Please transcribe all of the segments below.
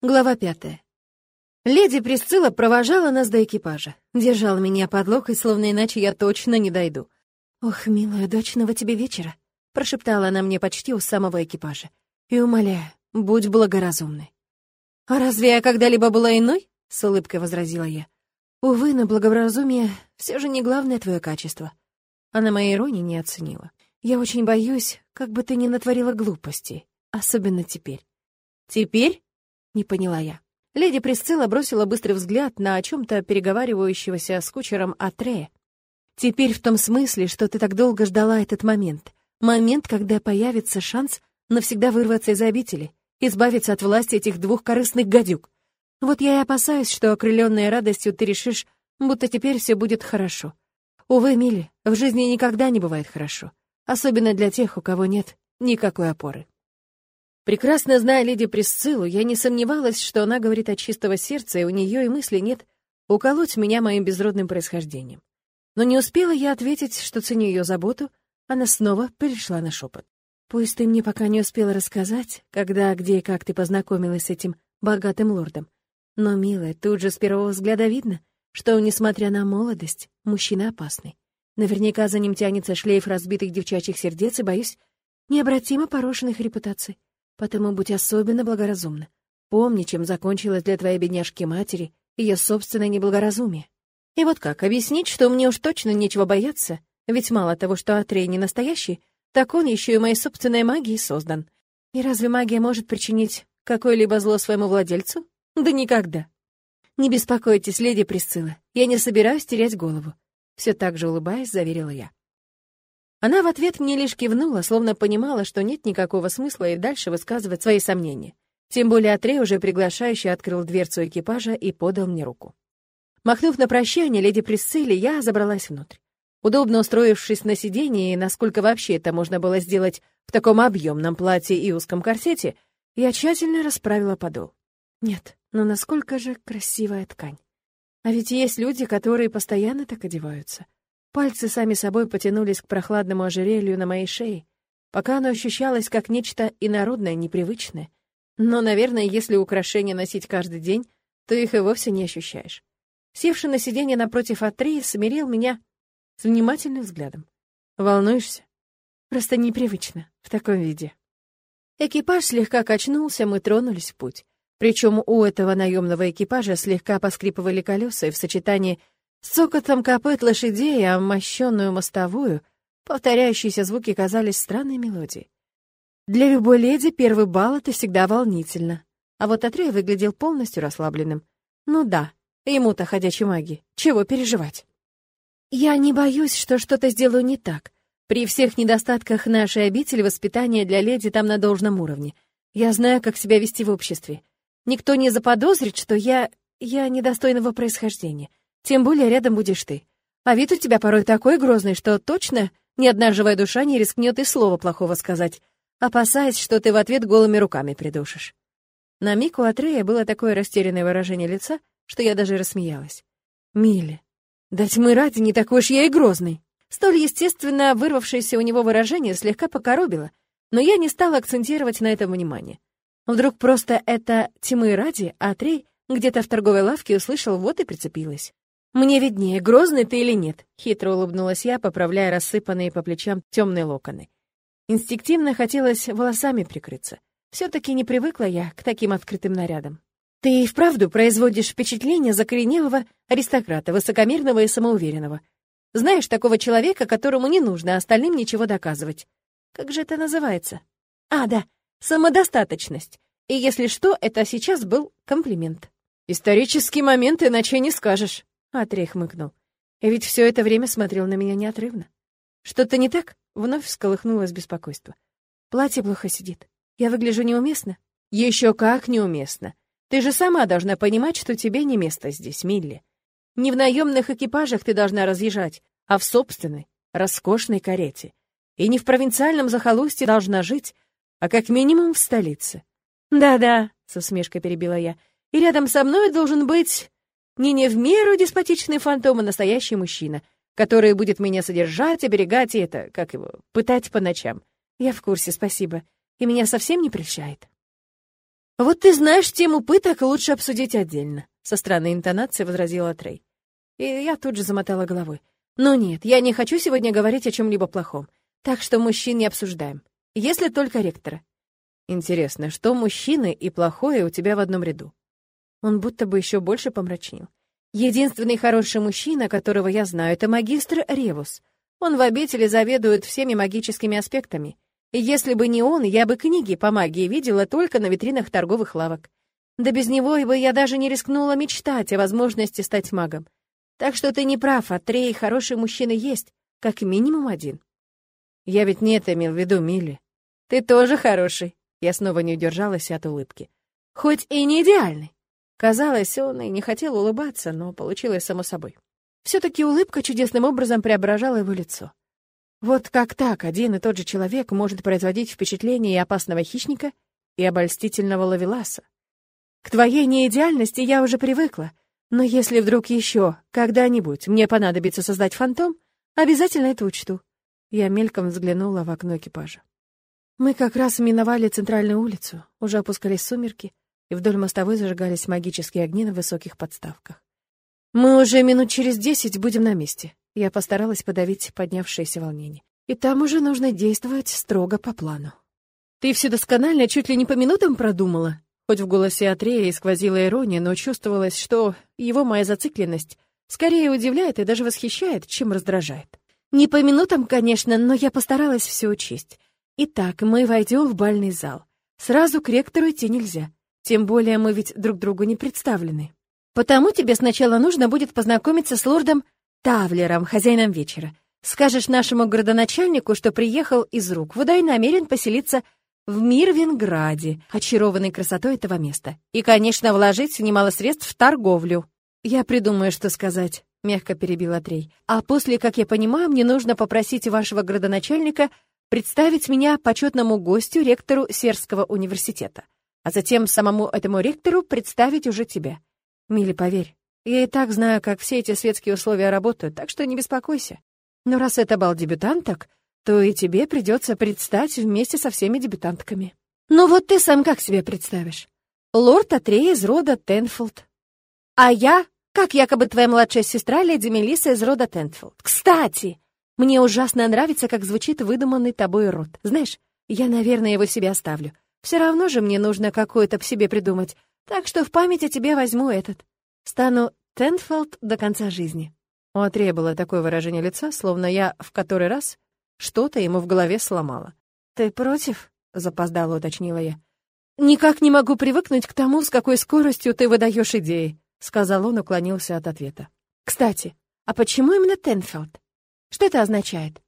Глава пятая. Леди Присцилла провожала нас до экипажа. Держала меня под локоть, словно иначе я точно не дойду. «Ох, милая, удачного тебе вечера», — прошептала она мне почти у самого экипажа. «И умоляю, будь благоразумной». «А разве я когда-либо была иной?» — с улыбкой возразила я. «Увы, но благоразумие все же не главное твое качество». Она моей иронии не оценила. «Я очень боюсь, как бы ты ни натворила глупостей, особенно теперь». «Теперь?» Не поняла я. Леди Присцилла бросила быстрый взгляд на о чем-то переговаривающегося с кучером Атрея. «Теперь в том смысле, что ты так долго ждала этот момент. Момент, когда появится шанс навсегда вырваться из обители, избавиться от власти этих двух корыстных гадюк. Вот я и опасаюсь, что, окрыленная радостью, ты решишь, будто теперь все будет хорошо. Увы, Милли, в жизни никогда не бывает хорошо, особенно для тех, у кого нет никакой опоры. Прекрасно зная леди Присциллу, я не сомневалась, что она говорит от чистого сердца, и у нее и мысли нет уколоть меня моим безродным происхождением. Но не успела я ответить, что ценю ее заботу, она снова перешла на шепот. «Пусть ты мне пока не успела рассказать, когда, где и как ты познакомилась с этим богатым лордом. Но, милая, тут же с первого взгляда видно, что, несмотря на молодость, мужчина опасный. Наверняка за ним тянется шлейф разбитых девчачьих сердец и, боюсь, необратимо порушенных репутаций. Потому будь особенно благоразумна. Помни, чем закончилось для твоей бедняжки-матери ее собственное неблагоразумие. И вот как объяснить, что мне уж точно нечего бояться, ведь мало того, что Атрей не настоящий, так он еще и моей собственной магией создан. И разве магия может причинить какое-либо зло своему владельцу? Да никогда. Не беспокойтесь, леди Присцилла, я не собираюсь терять голову. Все так же улыбаясь, заверила я. Она в ответ мне лишь кивнула, словно понимала, что нет никакого смысла и дальше высказывать свои сомнения. Тем более Атрей уже приглашающе открыл дверцу экипажа и подал мне руку. Махнув на прощание леди Присцилли, я забралась внутрь. Удобно устроившись на сиденье, насколько вообще это можно было сделать в таком объемном платье и узком корсете, я тщательно расправила подол. Нет, но насколько же красивая ткань. А ведь есть люди, которые постоянно так одеваются — Пальцы сами собой потянулись к прохладному ожерелью на моей шее, пока оно ощущалось как нечто инородное, непривычное. Но, наверное, если украшения носить каждый день, то их и вовсе не ощущаешь. Севший на сиденье напротив Атреи смирил меня с внимательным взглядом. «Волнуешься?» «Просто непривычно в таком виде». Экипаж слегка качнулся, мы тронулись в путь. Причем у этого наемного экипажа слегка поскрипывали колеса, и в сочетании с копыт лошадей, а мощенную мостовую, повторяющиеся звуки казались странной мелодией. Для любой леди первый бал — это всегда волнительно. А вот Атрей выглядел полностью расслабленным. Ну да, ему-то ходячей маги, чего переживать? Я не боюсь, что что-то сделаю не так. При всех недостатках нашей обители воспитание для леди там на должном уровне. Я знаю, как себя вести в обществе. Никто не заподозрит, что я... я недостойного происхождения. Тем более рядом будешь ты. А вид у тебя порой такой грозный, что точно ни одна живая душа не рискнет и слова плохого сказать, опасаясь, что ты в ответ голыми руками придушишь. На миг у Атрея было такое растерянное выражение лица, что я даже рассмеялась. «Милли, да тьмы ради, не такой уж я и грозный!» Столь естественно вырвавшееся у него выражение слегка покоробило, но я не стала акцентировать на этом внимание. Вдруг просто это тьмы ради, а Атрей где-то в торговой лавке услышал, вот и прицепилась. «Мне виднее, грозный ты или нет», — хитро улыбнулась я, поправляя рассыпанные по плечам темные локоны. Инстинктивно хотелось волосами прикрыться. Все-таки не привыкла я к таким открытым нарядам. «Ты и вправду производишь впечатление закоренелого аристократа, высокомерного и самоуверенного. Знаешь такого человека, которому не нужно остальным ничего доказывать. Как же это называется? А, да, самодостаточность. И если что, это сейчас был комплимент». «Исторический момент, иначе не скажешь», Атрей хмыкнул. И ведь все это время смотрел на меня неотрывно. Что-то не так? Вновь всколыхнулось беспокойство. Платье плохо сидит. Я выгляжу неуместно? Еще как неуместно. Ты же сама должна понимать, что тебе не место здесь, Милли. Не в наемных экипажах ты должна разъезжать, а в собственной, роскошной карете. И не в провинциальном захолустье должна жить, а как минимум в столице. «Да-да», — с усмешкой перебила я, — «и рядом со мной должен быть не не в меру деспотичный фантом, а настоящий мужчина, который будет меня содержать, оберегать и это, как его, пытать по ночам. Я в курсе, спасибо. И меня совсем не прельщает. «Вот ты знаешь, тему пыток лучше обсудить отдельно», — со странной интонацией возразила Трей. И я тут же замотала головой. «Ну нет, я не хочу сегодня говорить о чем-либо плохом, так что мужчин не обсуждаем, если только ректора». «Интересно, что мужчины и плохое у тебя в одном ряду?» Он будто бы еще больше помрачнел. «Единственный хороший мужчина, которого я знаю, это магистр Ревус. Он в обители заведует всеми магическими аспектами. И если бы не он, я бы книги по магии видела только на витринах торговых лавок. Да без него бы я даже не рискнула мечтать о возможности стать магом. Так что ты не прав, а Трей хороший мужчина есть, как минимум один. Я ведь не это имел в виду, Милли. Ты тоже хороший. Я снова не удержалась от улыбки. Хоть и не идеальный. Казалось, он и не хотел улыбаться, но получилось само собой. Все-таки улыбка чудесным образом преображала его лицо. Вот как так один и тот же человек может производить впечатление и опасного хищника, и обольстительного лавеласа? К твоей неидеальности я уже привыкла, но если вдруг еще когда-нибудь мне понадобится создать фантом, обязательно это учту. Я мельком взглянула в окно экипажа. Мы как раз миновали центральную улицу, уже опускались сумерки, и вдоль мостовой зажигались магические огни на высоких подставках. Мы уже минут через десять будем на месте. Я постаралась подавить поднявшееся волнение. И там уже нужно действовать строго по плану. Ты все досконально, чуть ли не по минутам продумала. Хоть в голосе Атрея и сквозила ирония, но чувствовалось, что его моя зацикленность скорее удивляет и даже восхищает, чем раздражает. Не по минутам, конечно, но я постаралась все учесть. Итак, мы войдем в бальный зал. Сразу к ректору идти нельзя. Тем более мы ведь друг другу не представлены. Потому тебе сначала нужно будет познакомиться с лордом Тавлером, хозяином вечера. Скажешь нашему городоначальнику, что приехал из рук, и намерен поселиться в Мирвинграде, очарованный красотой этого места. И, конечно, вложить немало средств в торговлю. Я придумаю, что сказать, — мягко перебил Атрей. А после, как я понимаю, мне нужно попросить вашего городоначальника представить меня почетному гостю ректору Серского университета, а затем самому этому ректору представить уже тебя. Милли, поверь, я и так знаю, как все эти светские условия работают, так что не беспокойся. Но раз это бал дебютанток, то и тебе придется предстать вместе со всеми дебютантками. Ну вот ты сам как себе представишь? Лорд Атрей из рода Тенфилд. А я, как якобы твоя младшая сестра, леди Мелисса из рода Тенфилд. Кстати, мне ужасно нравится, как звучит выдуманный тобой род. Знаешь, я, наверное, его себе оставлю. Все равно же мне нужно какое-то в себе придумать, так что в память о тебе возьму этот. Стану Тенфелд до конца жизни». У Андрея было такое выражение лица, словно я в который раз что-то ему в голове сломала. «Ты против?» — запоздало уточнила я. «Никак не могу привыкнуть к тому, с какой скоростью ты выдаешь идеи», — сказал он, уклонился от ответа. «Кстати, а почему именно Тенфелд? Что это означает?»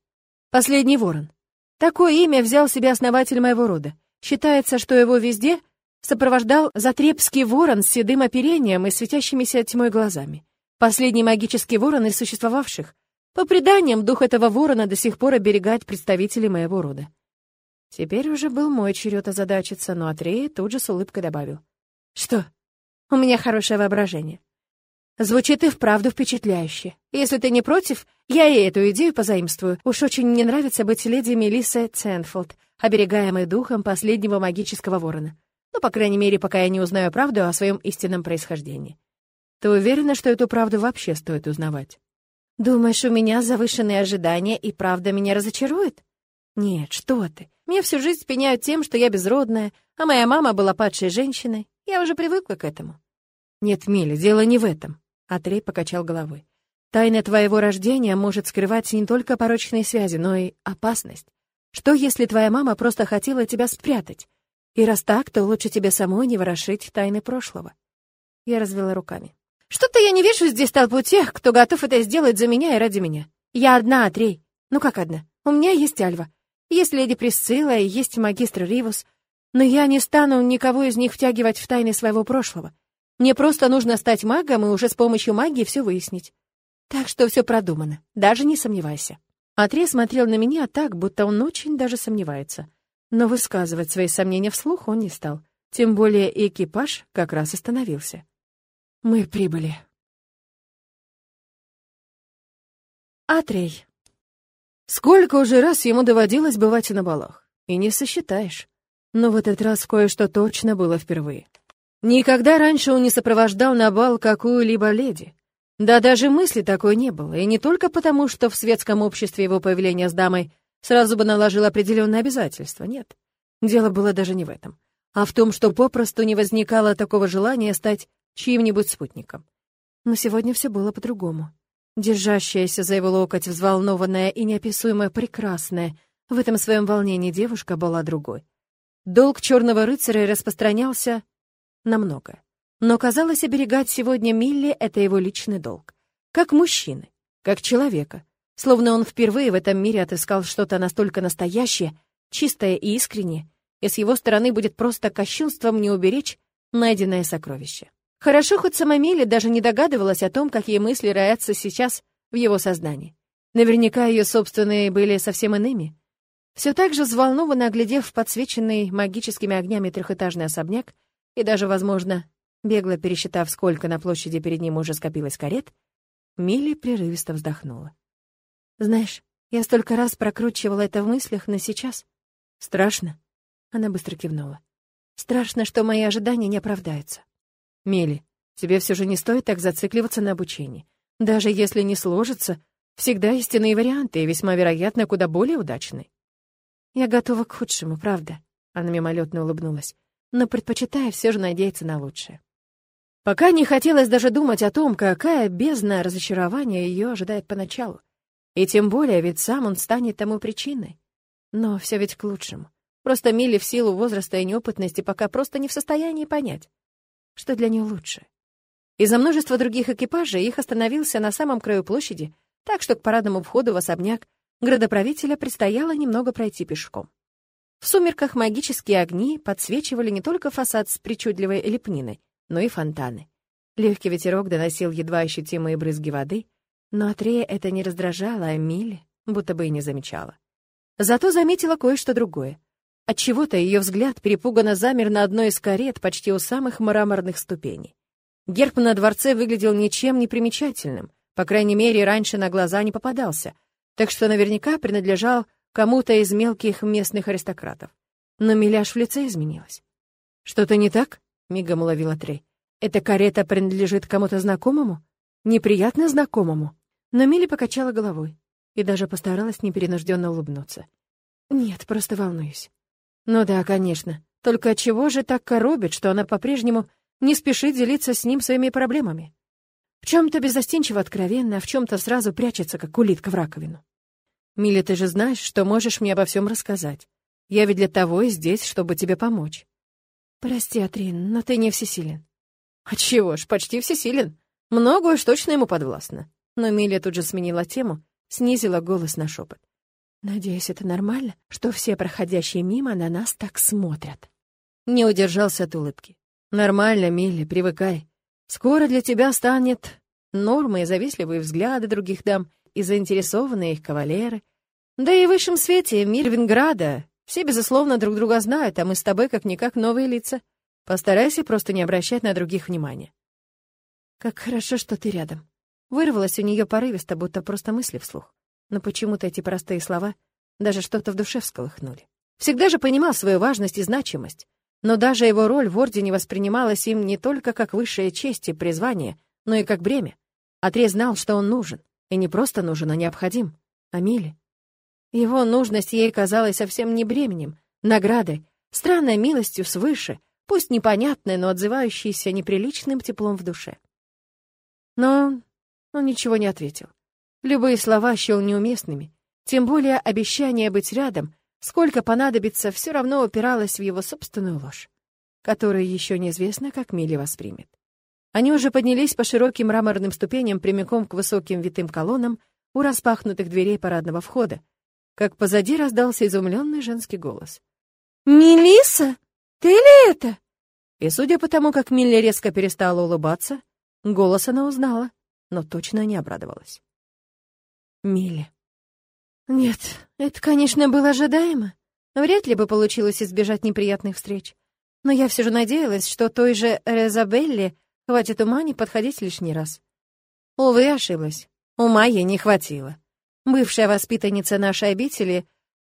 «Последний ворон. Такое имя взял себе основатель моего рода. Считается, что его везде сопровождал затрепский ворон с седым оперением и светящимися тьмой глазами. Последний магический ворон из существовавших. По преданиям, дух этого ворона до сих пор оберегает представителей моего рода. Теперь уже был мой черед озадачиться, но Атрея тут же с улыбкой добавил. «Что? У меня хорошее воображение. Звучит и вправду впечатляюще. Если ты не против, я и эту идею позаимствую. Уж очень мне нравится быть леди Мелисса Ценфолд, оберегаемой духом последнего магического ворона. Ну, по крайней мере, пока я не узнаю правду о своем истинном происхождении. Ты уверена, что эту правду вообще стоит узнавать? Думаешь, у меня завышенные ожидания, и правда меня разочарует? Нет, что ты. Меня всю жизнь спеняют тем, что я безродная, а моя мама была падшей женщиной. Я уже привыкла к этому. Нет, Миля, дело не в этом. Атрей покачал головой. Тайна твоего рождения может скрывать не только порочные связи, но и опасность. Что, если твоя мама просто хотела тебя спрятать? И раз так, то лучше тебе самой не ворошить тайны прошлого. Я развела руками. Что-то я не вижу здесь толпу тех, кто готов это сделать за меня и ради меня. Я одна, Атрей. Ну как одна? У меня есть Альва. Есть леди Присцилла и есть магистр Ривус. Но я не стану никого из них втягивать в тайны своего прошлого. Мне просто нужно стать магом и уже с помощью магии все выяснить. Так что все продумано, даже не сомневайся. Атрей смотрел на меня так, будто он очень даже сомневается. Но высказывать свои сомнения вслух он не стал. Тем более экипаж как раз остановился. Мы прибыли. Атрей. Сколько уже раз ему доводилось бывать на балах? И не сосчитаешь. Но в этот раз кое-что точно было впервые. Никогда раньше он не сопровождал на бал какую-либо леди. Да даже мысли такой не было, и не только потому, что в светском обществе его появление с дамой сразу бы наложило определенные обязательства, нет. Дело было даже не в этом, а в том, что попросту не возникало такого желания стать чьим-нибудь спутником. Но сегодня все было по-другому. Держащаяся за его локоть, взволнованная и неописуемо прекрасная, в этом своем волнении девушка была другой. Долг черного рыцаря распространялся на многое. Но казалось, оберегать сегодня Милли — это его личный долг. Как мужчины, как человека. Словно он впервые в этом мире отыскал что-то настолько настоящее, чистое и искреннее, и с его стороны будет просто кощунством не уберечь найденное сокровище. Хорошо, хоть сама Милли даже не догадывалась о том, какие мысли роятся сейчас в его сознании. Наверняка ее собственные были совсем иными. Все так же взволнованно оглядев подсвеченный магическими огнями трехэтажный особняк и даже, возможно, бегло пересчитав, сколько на площади перед ним уже скопилось карет, Милли прерывисто вздохнула. «Знаешь, я столько раз прокручивала это в мыслях, но сейчас... Страшно?» Она быстро кивнула. «Страшно, что мои ожидания не оправдаются. Мели, тебе все же не стоит так зацикливаться на обучении. Даже если не сложится, всегда истинные варианты и весьма вероятно куда более удачные. Я готова к худшему, правда. Она мимолетно улыбнулась, но предпочитаю все же надеяться на лучшее. Пока не хотелось даже думать о том, какая бездна разочарования ее ожидает поначалу. И тем более, ведь сам он станет тому причиной. Но все ведь к лучшему. Просто Милли в силу возраста и неопытности пока просто не в состоянии понять, что для нее лучше. Из-за множества других экипажей их остановился на самом краю площади, так что к парадному входу в особняк градоправителя предстояло немного пройти пешком. В сумерках магические огни подсвечивали не только фасад с причудливой лепниной, но и фонтаны. Легкий ветерок доносил едва ощутимые брызги воды, но Атрея это не раздражало, а Милли будто бы и не замечала. Зато заметила кое-что другое. Отчего-то ее взгляд перепуганно замер на одной из карет почти у самых мраморных ступеней. Герб на дворце выглядел ничем не примечательным, по крайней мере, раньше на глаза не попадался, так что наверняка принадлежал кому-то из мелких местных аристократов. Но Миляш в лице изменилась. «Что-то не так?» — мигом уловила Трей. «Эта карета принадлежит кому-то знакомому? Неприятно знакомому?» Но Милли покачала головой и даже постаралась непринужденно улыбнуться. «Нет, просто волнуюсь. Ну да, конечно. Только чего же так коробит, что она по-прежнему не спешит делиться с ним своими проблемами? В чем-то безостенчиво откровенно, а в чем-то сразу прячется, как улитка в раковину. Милли, ты же знаешь, что можешь мне обо всем рассказать. Я ведь для того и здесь, чтобы тебе помочь. Прости, Атрин, но ты не всесилен. А чего ж, почти всесилен. Многое уж точно ему подвластно. Но Милли тут же сменила тему, снизила голос на шепот. Надеюсь, это нормально, что все проходящие мимо на нас так смотрят. Не удержался от улыбки. Нормально, Милли, привыкай. Скоро для тебя станет нормой завистливые взгляды других дам и заинтересованные их кавалеры. Да и в высшем свете мир Венграда все, безусловно, друг друга знают, а мы с тобой как-никак новые лица. Постарайся просто не обращать на других внимания. Как хорошо, что ты рядом. Вырвалась у нее порывисто, будто просто мысли вслух но почему-то эти простые слова даже что-то в душе всколыхнули. Всегда же понимал свою важность и значимость, но даже его роль в Ордене воспринималась им не только как высшая честь и призвание, но и как бремя. Отрез знал, что он нужен, и не просто нужен, а необходим. Амиле. Его нужность ей казалась совсем не бременем, наградой, странной милостью свыше, пусть непонятной, но отзывающейся неприличным теплом в душе. Но он ничего не ответил. Любые слова счел неуместными, тем более обещание быть рядом, сколько понадобится, все равно упиралось в его собственную ложь, которую еще неизвестно, как Милли воспримет. Они уже поднялись по широким мраморным ступеням прямиком к высоким витым колоннам у распахнутых дверей парадного входа, как позади раздался изумленный женский голос. «Мелисса, ты ли это?» И судя по тому, как Милли резко перестала улыбаться, голос она узнала, но точно не обрадовалась. Милли. Нет, это, конечно, было ожидаемо. Вряд ли бы получилось избежать неприятных встреч. Но я все же надеялась, что той же Резабелле хватит ума не подходить лишний раз. Увы, ошиблась. Ума ей не хватило. Бывшая воспитанница нашей обители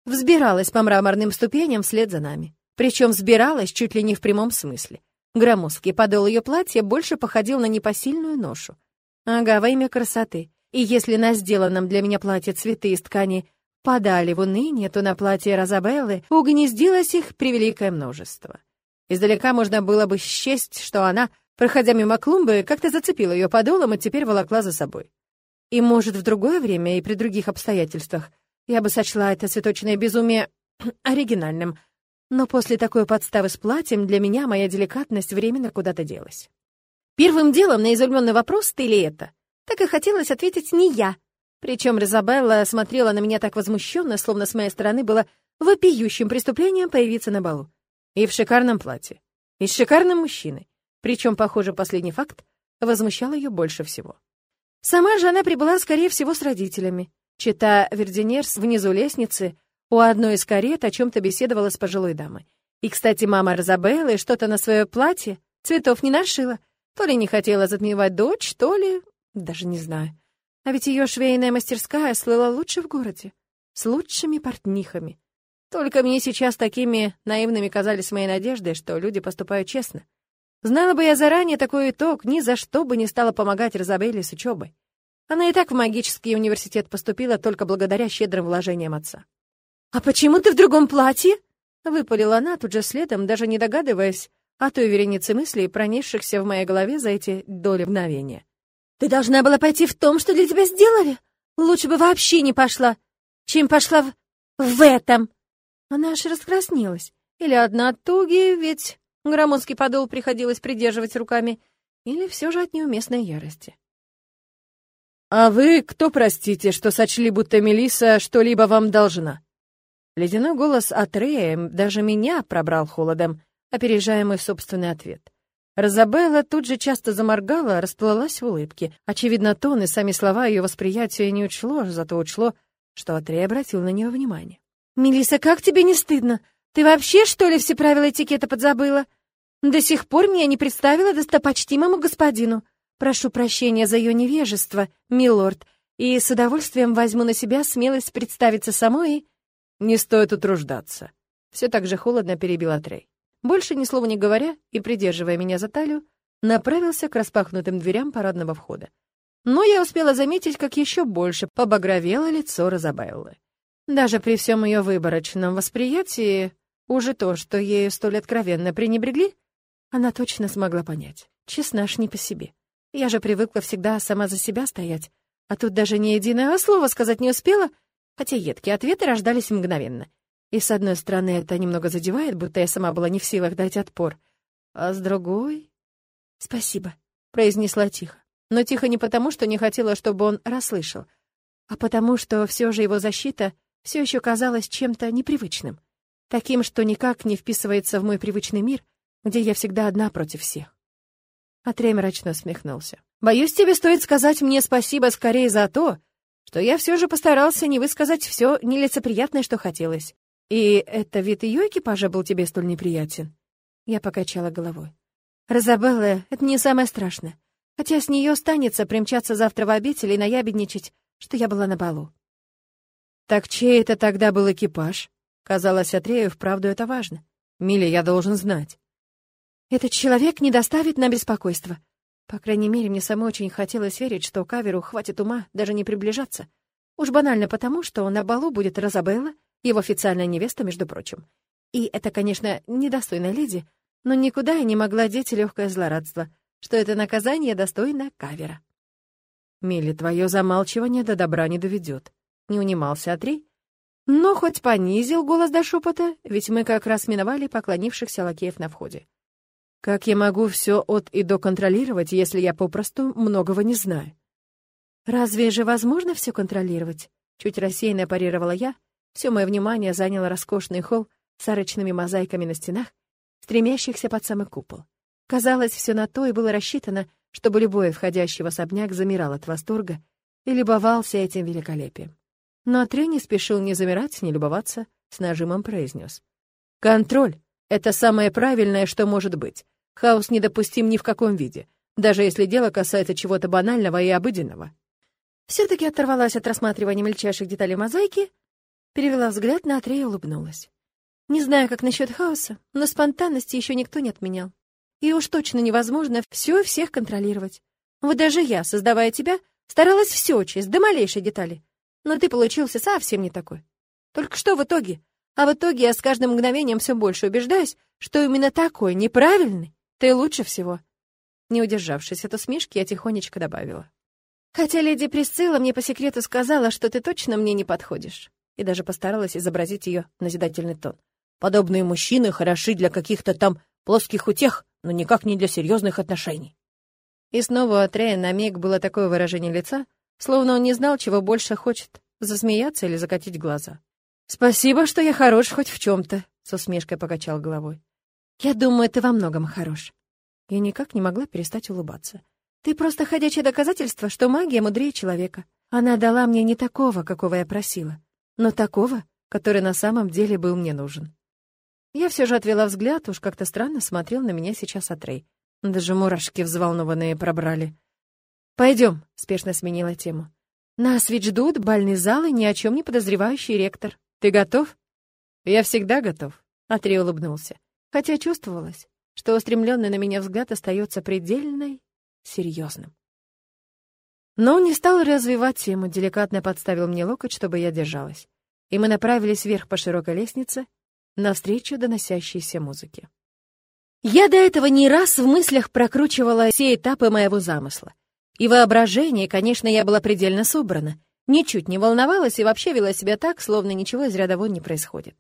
взбиралась по мраморным ступеням вслед за нами. причем взбиралась чуть ли не в прямом смысле. Громоздкий подол ее платья больше походил на непосильную ношу. Ага, во имя красоты. И если на сделанном для меня платье цветы из ткани подали в уныние, то на платье Розабеллы угнездилось их превеликое множество. Издалека можно было бы счесть, что она, проходя мимо клумбы, как-то зацепила ее подолом и теперь волокла за собой. И, может, в другое время и при других обстоятельствах я бы сочла это цветочное безумие оригинальным, но после такой подставы с платьем для меня моя деликатность временно куда-то делась. Первым делом на изумленный вопрос «ты ли это?» так и хотелось ответить не я. Причем Розабелла смотрела на меня так возмущенно, словно с моей стороны было вопиющим преступлением появиться на балу. И в шикарном платье. И с шикарным мужчиной. Причем, похоже, последний факт возмущал ее больше всего. Сама же она прибыла, скорее всего, с родителями. Чита Вердинерс внизу лестницы у одной из карет о чем-то беседовала с пожилой дамой. И, кстати, мама Розабеллы что-то на свое платье цветов не нашила. То ли не хотела затмевать дочь, то ли... даже не знаю. А ведь ее швейная мастерская слыла лучше в городе, с лучшими портнихами. Только мне сейчас такими наивными казались мои надежды, что люди поступают честно. Знала бы я заранее такой итог, ни за что бы не стала помогать Розабелле с учебой. Она и так в магический университет поступила только благодаря щедрым вложениям отца. «А почему ты в другом платье?» — выпалила она тут же следом, даже не догадываясь о той веренице мыслей, пронесшихся в моей голове за эти доли мгновения. Ты должна была пойти в том, что для тебя сделали. Лучше бы вообще не пошла, чем пошла в... в этом. Она аж раскраснелась. Или одна туги, ведь громоздкий подол приходилось придерживать руками, или все же от неуместной ярости. «А вы кто, простите, что сочли, будто Мелиса что-либо вам должна?» Ледяной голос от Рея даже меня пробрал холодом, опережая мой собственный ответ. Розабелла тут же часто заморгала, расплылась в улыбке. Очевидно, тон и сами слова ее восприятия не учло, зато учло, что Атрей обратил на нее внимание. Мелиса, как тебе не стыдно? Ты вообще, что ли, все правила этикета подзабыла? До сих пор меня не представила достопочтимому господину. Прошу прощения за ее невежество, милорд, и с удовольствием возьму на себя смелость представиться самой. Не стоит утруждаться. Все так же холодно перебил Атрей больше ни слова не говоря и придерживая меня за талию, направился к распахнутым дверям парадного входа. Но я успела заметить, как еще больше побагровело лицо Розабеллы. Даже при всем ее выборочном восприятии, уже то, что ею столь откровенно пренебрегли, она точно смогла понять. Честно аж не по себе. Я же привыкла всегда сама за себя стоять, а тут даже ни единого слова сказать не успела, хотя едкие ответы рождались мгновенно — и с одной стороны, это немного задевает, будто я сама была не в силах дать отпор. А с другой... «Спасибо», — произнесла тихо. Но тихо не потому, что не хотела, чтобы он расслышал, а потому, что все же его защита все еще казалась чем-то непривычным. Таким, что никак не вписывается в мой привычный мир, где я всегда одна против всех. Атрей мрачно усмехнулся. «Боюсь, тебе стоит сказать мне спасибо скорее за то, что я все же постарался не высказать все нелицеприятное, что хотелось. «И это вид ее экипажа был тебе столь неприятен?» Я покачала головой. «Розабелла, это не самое страшное. Хотя с нее останется примчаться завтра в обитель и наябедничать, что я была на балу». «Так чей это тогда был экипаж?» Казалось, Атрею вправду это важно. «Миля, я должен знать». «Этот человек не доставит нам беспокойства. По крайней мере, мне самой очень хотелось верить, что Каверу хватит ума даже не приближаться. Уж банально потому, что на балу будет Розабелла, его официальная невеста, между прочим. И это, конечно, недостойная леди, но никуда я не могла деть легкое злорадство, что это наказание достойно кавера. «Милли, твое замалчивание до добра не доведет», — не унимался Атрей, но хоть понизил голос до шепота, ведь мы как раз миновали поклонившихся лакеев на входе. «Как я могу все от и до контролировать, если я попросту многого не знаю?» «Разве же возможно все контролировать?» Чуть рассеянно парировала я, все мое внимание занял роскошный холл с арочными мозаиками на стенах, стремящихся под самый купол. Казалось, все на то и было рассчитано, чтобы любой входящий в особняк замирал от восторга и любовался этим великолепием. Но Атрей не спешил ни замирать, ни любоваться, с нажимом произнес. «Контроль — это самое правильное, что может быть. Хаос недопустим ни в каком виде, даже если дело касается чего-то банального и обыденного». Все-таки оторвалась от рассматривания мельчайших деталей мозаики Перевела взгляд на Атрея и улыбнулась. Не знаю, как насчет хаоса, но спонтанности еще никто не отменял. И уж точно невозможно все и всех контролировать. Вот даже я, создавая тебя, старалась все учесть, до малейшей детали. Но ты получился совсем не такой. Только что в итоге? А в итоге я с каждым мгновением все больше убеждаюсь, что именно такой, неправильный, ты лучше всего. Не удержавшись от усмешки, я тихонечко добавила. Хотя леди Присцилла мне по секрету сказала, что ты точно мне не подходишь. И даже постаралась изобразить ее назидательный тон. Подобные мужчины хороши для каких-то там плоских утех, но никак не для серьезных отношений. И снова у Атрея на миг было такое выражение лица, словно он не знал, чего больше хочет — засмеяться или закатить глаза. «Спасибо, что я хорош хоть в чем то с усмешкой покачал головой. «Я думаю, ты во многом хорош. Я никак не могла перестать улыбаться. «Ты просто ходячее доказательство, что магия мудрее человека. Она дала мне не такого, какого я просила, но такого, который на самом деле был мне нужен». Я все же отвела взгляд, уж как-то странно смотрел на меня сейчас Атрей. Даже мурашки взволнованные пробрали. Пойдем, спешно сменила тему. «Нас ведь ждут бальный зал и ни о чем не подозревающий ректор. Ты готов?» «Я всегда готов», — Атрей улыбнулся. Хотя чувствовалось, что устремленный на меня взгляд остается предельно серьезным. Но он не стал развивать тему, деликатно подставил мне локоть, чтобы я держалась. И мы направились вверх по широкой лестнице, навстречу доносящейся музыке. Я до этого не раз в мыслях прокручивала все этапы моего замысла. И воображение, конечно, я была предельно собрана, ничуть не волновалась и вообще вела себя так, словно ничего из ряда вон не происходит.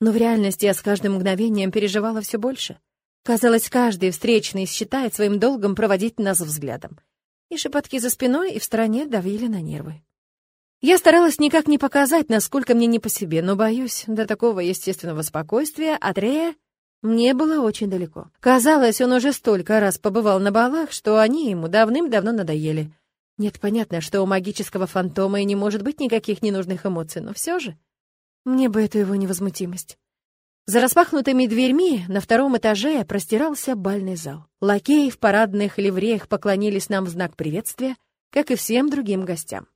Но в реальности я с каждым мгновением переживала все больше. Казалось, каждый встречный считает своим долгом проводить нас взглядом. И шепотки за спиной и в стороне давили на нервы. Я старалась никак не показать, насколько мне не по себе, но, боюсь, до такого естественного спокойствия от Рея мне было очень далеко. Казалось, он уже столько раз побывал на балах, что они ему давным-давно надоели. Нет, понятно, что у магического фантома и не может быть никаких ненужных эмоций, но все же... Мне бы эту его невозмутимость. За распахнутыми дверьми на втором этаже простирался бальный зал. Лакеи в парадных ливреях поклонились нам в знак приветствия, как и всем другим гостям.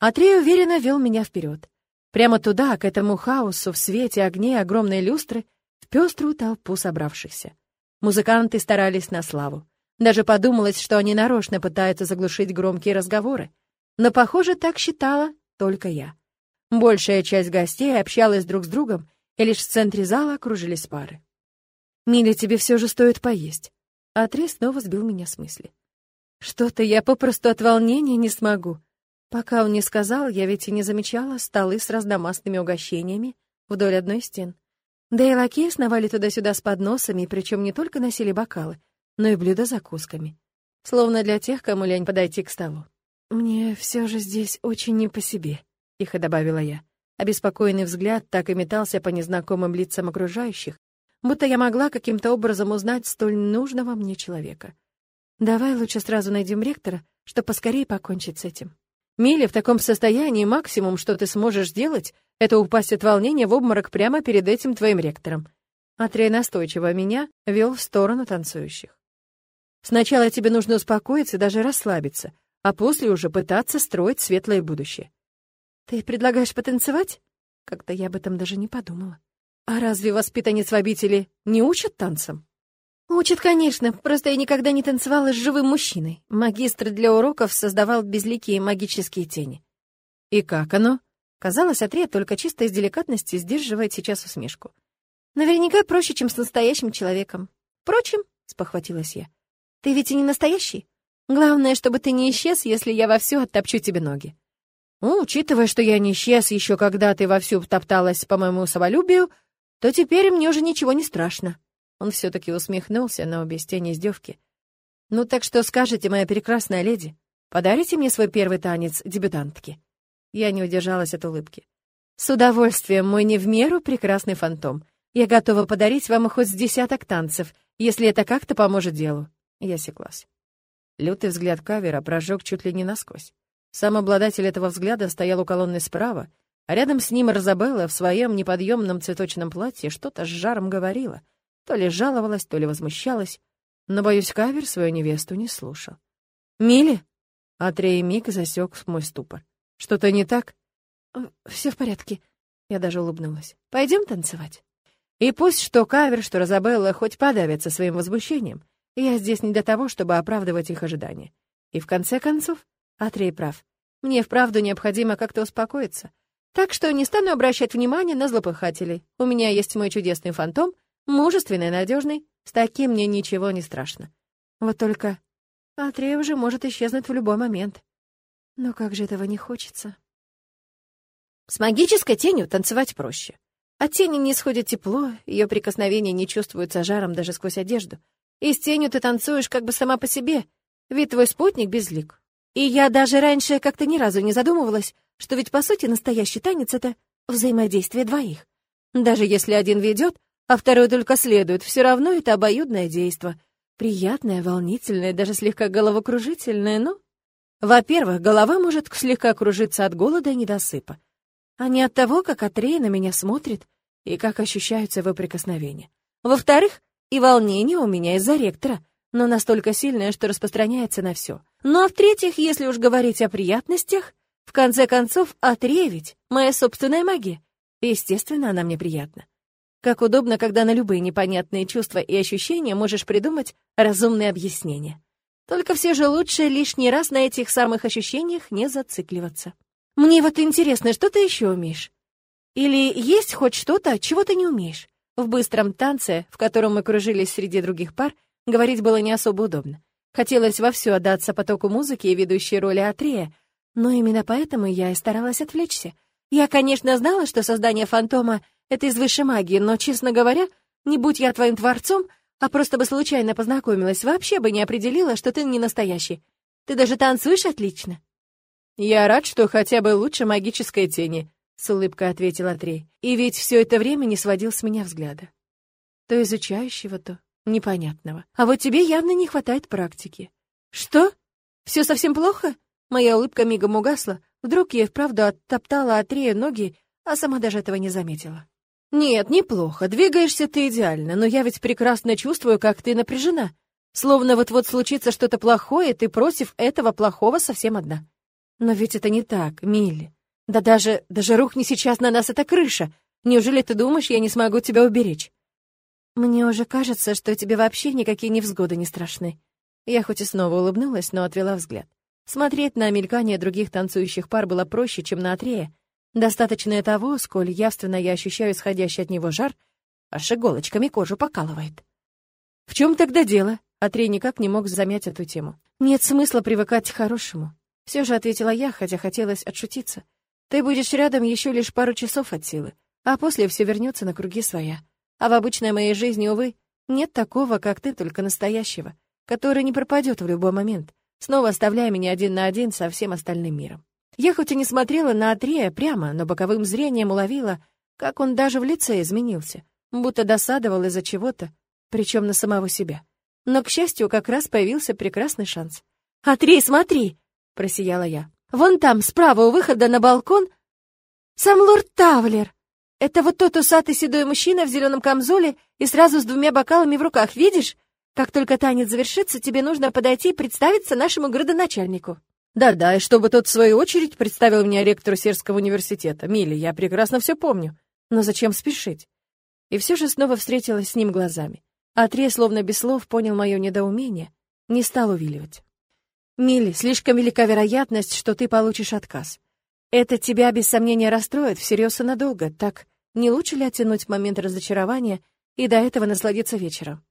Атрей уверенно вел меня вперед. Прямо туда, к этому хаосу, в свете огней огромной люстры, в пеструю толпу собравшихся. Музыканты старались на славу. Даже подумалось, что они нарочно пытаются заглушить громкие разговоры. Но, похоже, так считала только я. Большая часть гостей общалась друг с другом, и лишь в центре зала окружились пары. «Миля, тебе все же стоит поесть». Атрей снова сбил меня с мысли. «Что-то я попросту от волнения не смогу». Пока он не сказал, я ведь и не замечала столы с разномастными угощениями вдоль одной стен. Да и лакеи сновали туда-сюда с подносами, причем не только носили бокалы, но и блюда с закусками. Словно для тех, кому лень подойти к столу. «Мне все же здесь очень не по себе», — тихо добавила я. Обеспокоенный взгляд так и метался по незнакомым лицам окружающих, будто я могла каким-то образом узнать столь нужного мне человека. Давай лучше сразу найдем ректора, чтобы поскорее покончить с этим. Милли, в таком состоянии максимум, что ты сможешь сделать, это упасть от волнения в обморок прямо перед этим твоим ректором. Атрей настойчиво меня вел в сторону танцующих. Сначала тебе нужно успокоиться даже расслабиться, а после уже пытаться строить светлое будущее. «Ты предлагаешь потанцевать?» Как-то я об этом даже не подумала. «А разве воспитанец-вобители не учат танцам?» «Учат, конечно, просто я никогда не танцевала с живым мужчиной. Магистр для уроков создавал безликие магические тени». «И как оно?» Казалось, Атрия только чисто из деликатности сдерживает сейчас усмешку. «Наверняка проще, чем с настоящим человеком. Впрочем, — спохватилась я, — ты ведь и не настоящий. Главное, чтобы ты не исчез, если я вовсю оттопчу тебе ноги. Ну, учитывая, что я не исчез еще когда ты вовсю топталась по моему самолюбию, то теперь мне уже ничего не страшно. Он все-таки усмехнулся, но без тени издевки. Ну так что скажете, моя прекрасная леди? Подарите мне свой первый танец дебютантки? Я не удержалась от улыбки. С удовольствием, мой не в меру прекрасный фантом. Я готова подарить вам хоть с десяток танцев, если это как-то поможет делу. Я секлась. Лютый взгляд Кавера прожег чуть ли не насквозь. Сам обладатель этого взгляда стоял у колонны справа, а рядом с ним Розабелла в своем неподъемном цветочном платье что-то с жаром говорила. То ли жаловалась, то ли возмущалась. Но, боюсь, Кавер свою невесту не слушал. «Милли?» Атрей миг засек мой ступор. «Что-то не так?» «Все в порядке». Я даже улыбнулась. «Пойдем танцевать?» И пусть что Кавер, что Розабелла хоть подавятся своим возмущением, я здесь не для того, чтобы оправдывать их ожидания. И в конце концов, Атрей прав. Мне вправду необходимо как-то успокоиться. Так что не стану обращать внимания на злопыхателей. У меня есть мой чудесный фантом, мужественный, надежный. С таким мне ничего не страшно. Вот только Атрей уже может исчезнуть в любой момент. Но как же этого не хочется. С магической тенью танцевать проще. От тени не исходит тепло, ее прикосновение не чувствуется жаром даже сквозь одежду. И с тенью ты танцуешь как бы сама по себе, ведь твой спутник безлик. И я даже раньше как-то ни разу не задумывалась, что ведь по сути настоящий танец — это взаимодействие двоих. Даже если один ведет, а второй только следует, все равно это обоюдное действо. Приятное, волнительное, даже слегка головокружительное, но... Во-первых, голова может слегка кружиться от голода и недосыпа, а не от того, как Атрей на меня смотрит и как ощущаются его прикосновения. Во-вторых, и волнение у меня из-за ректора, но настолько сильное, что распространяется на все. Ну а в-третьих, если уж говорить о приятностях, в конце концов, отревить — моя собственная магия. Естественно, она мне приятна. Как удобно, когда на любые непонятные чувства и ощущения можешь придумать разумные объяснения. Только все же лучше лишний раз на этих самых ощущениях не зацикливаться. Мне вот интересно, что ты еще умеешь? Или есть хоть что-то, чего ты не умеешь? В быстром танце, в котором мы кружились среди других пар, говорить было не особо удобно. Хотелось вовсю отдаться потоку музыки и ведущей роли Атрея, но именно поэтому я и старалась отвлечься. Я, конечно, знала, что создание фантома — это из высшей магии, но, честно говоря, не будь я твоим творцом, а просто бы случайно познакомилась, вообще бы не определила, что ты не настоящий. Ты даже танцуешь отлично. Я рад, что хотя бы лучше магической тени, с улыбкой ответил Андрей. И ведь все это время не сводил с меня взгляда. То изучающего, то непонятного. А вот тебе явно не хватает практики. Что? Все совсем плохо? Моя улыбка мигом угасла. Вдруг я вправду оттоптала от Рея ноги, а сама даже этого не заметила. «Нет, неплохо. Двигаешься ты идеально, но я ведь прекрасно чувствую, как ты напряжена. Словно вот-вот случится что-то плохое, ты против этого плохого совсем одна. Но ведь это не так, Милли. Да даже, даже рухни сейчас на нас эта крыша. Неужели ты думаешь, я не смогу тебя уберечь? Мне уже кажется, что тебе вообще никакие невзгоды не страшны. Я хоть и снова улыбнулась, но отвела взгляд. Смотреть на мелькание других танцующих пар было проще, чем на Атрея. Достаточно и того, сколь явственно я ощущаю исходящий от него жар, аж иголочками кожу покалывает. В чем тогда дело? Атрей никак не мог замять эту тему. Нет смысла привыкать к хорошему. Все же ответила я, хотя хотелось отшутиться. Ты будешь рядом еще лишь пару часов от силы, а после все вернется на круги своя. А в обычной моей жизни, увы, нет такого, как ты, только настоящего, который не пропадет в любой момент, снова оставляя меня один на один со всем остальным миром. Я хоть и не смотрела на Атрея прямо, но боковым зрением уловила, как он даже в лице изменился, будто досадовал из-за чего-то, причем на самого себя. Но, к счастью, как раз появился прекрасный шанс. «Атрей, смотри!» — просияла я. Вон там, справа у выхода на балкон, сам лорд Тавлер. Это вот тот усатый седой мужчина в зеленом камзоле и сразу с двумя бокалами в руках, видишь? Как только танец завершится, тебе нужно подойти и представиться нашему градоначальнику. Да-да, и чтобы тот в свою очередь представил меня ректору Серского университета. Милли, я прекрасно все помню. Но зачем спешить? И все же снова встретилась с ним глазами. Атрей, словно без слов, понял мое недоумение, не стал увиливать. Милли, слишком велика вероятность, что ты получишь отказ. Это тебя, без сомнения, расстроит всерьез и надолго, так не лучше ли оттянуть момент разочарования и до этого насладиться вечером?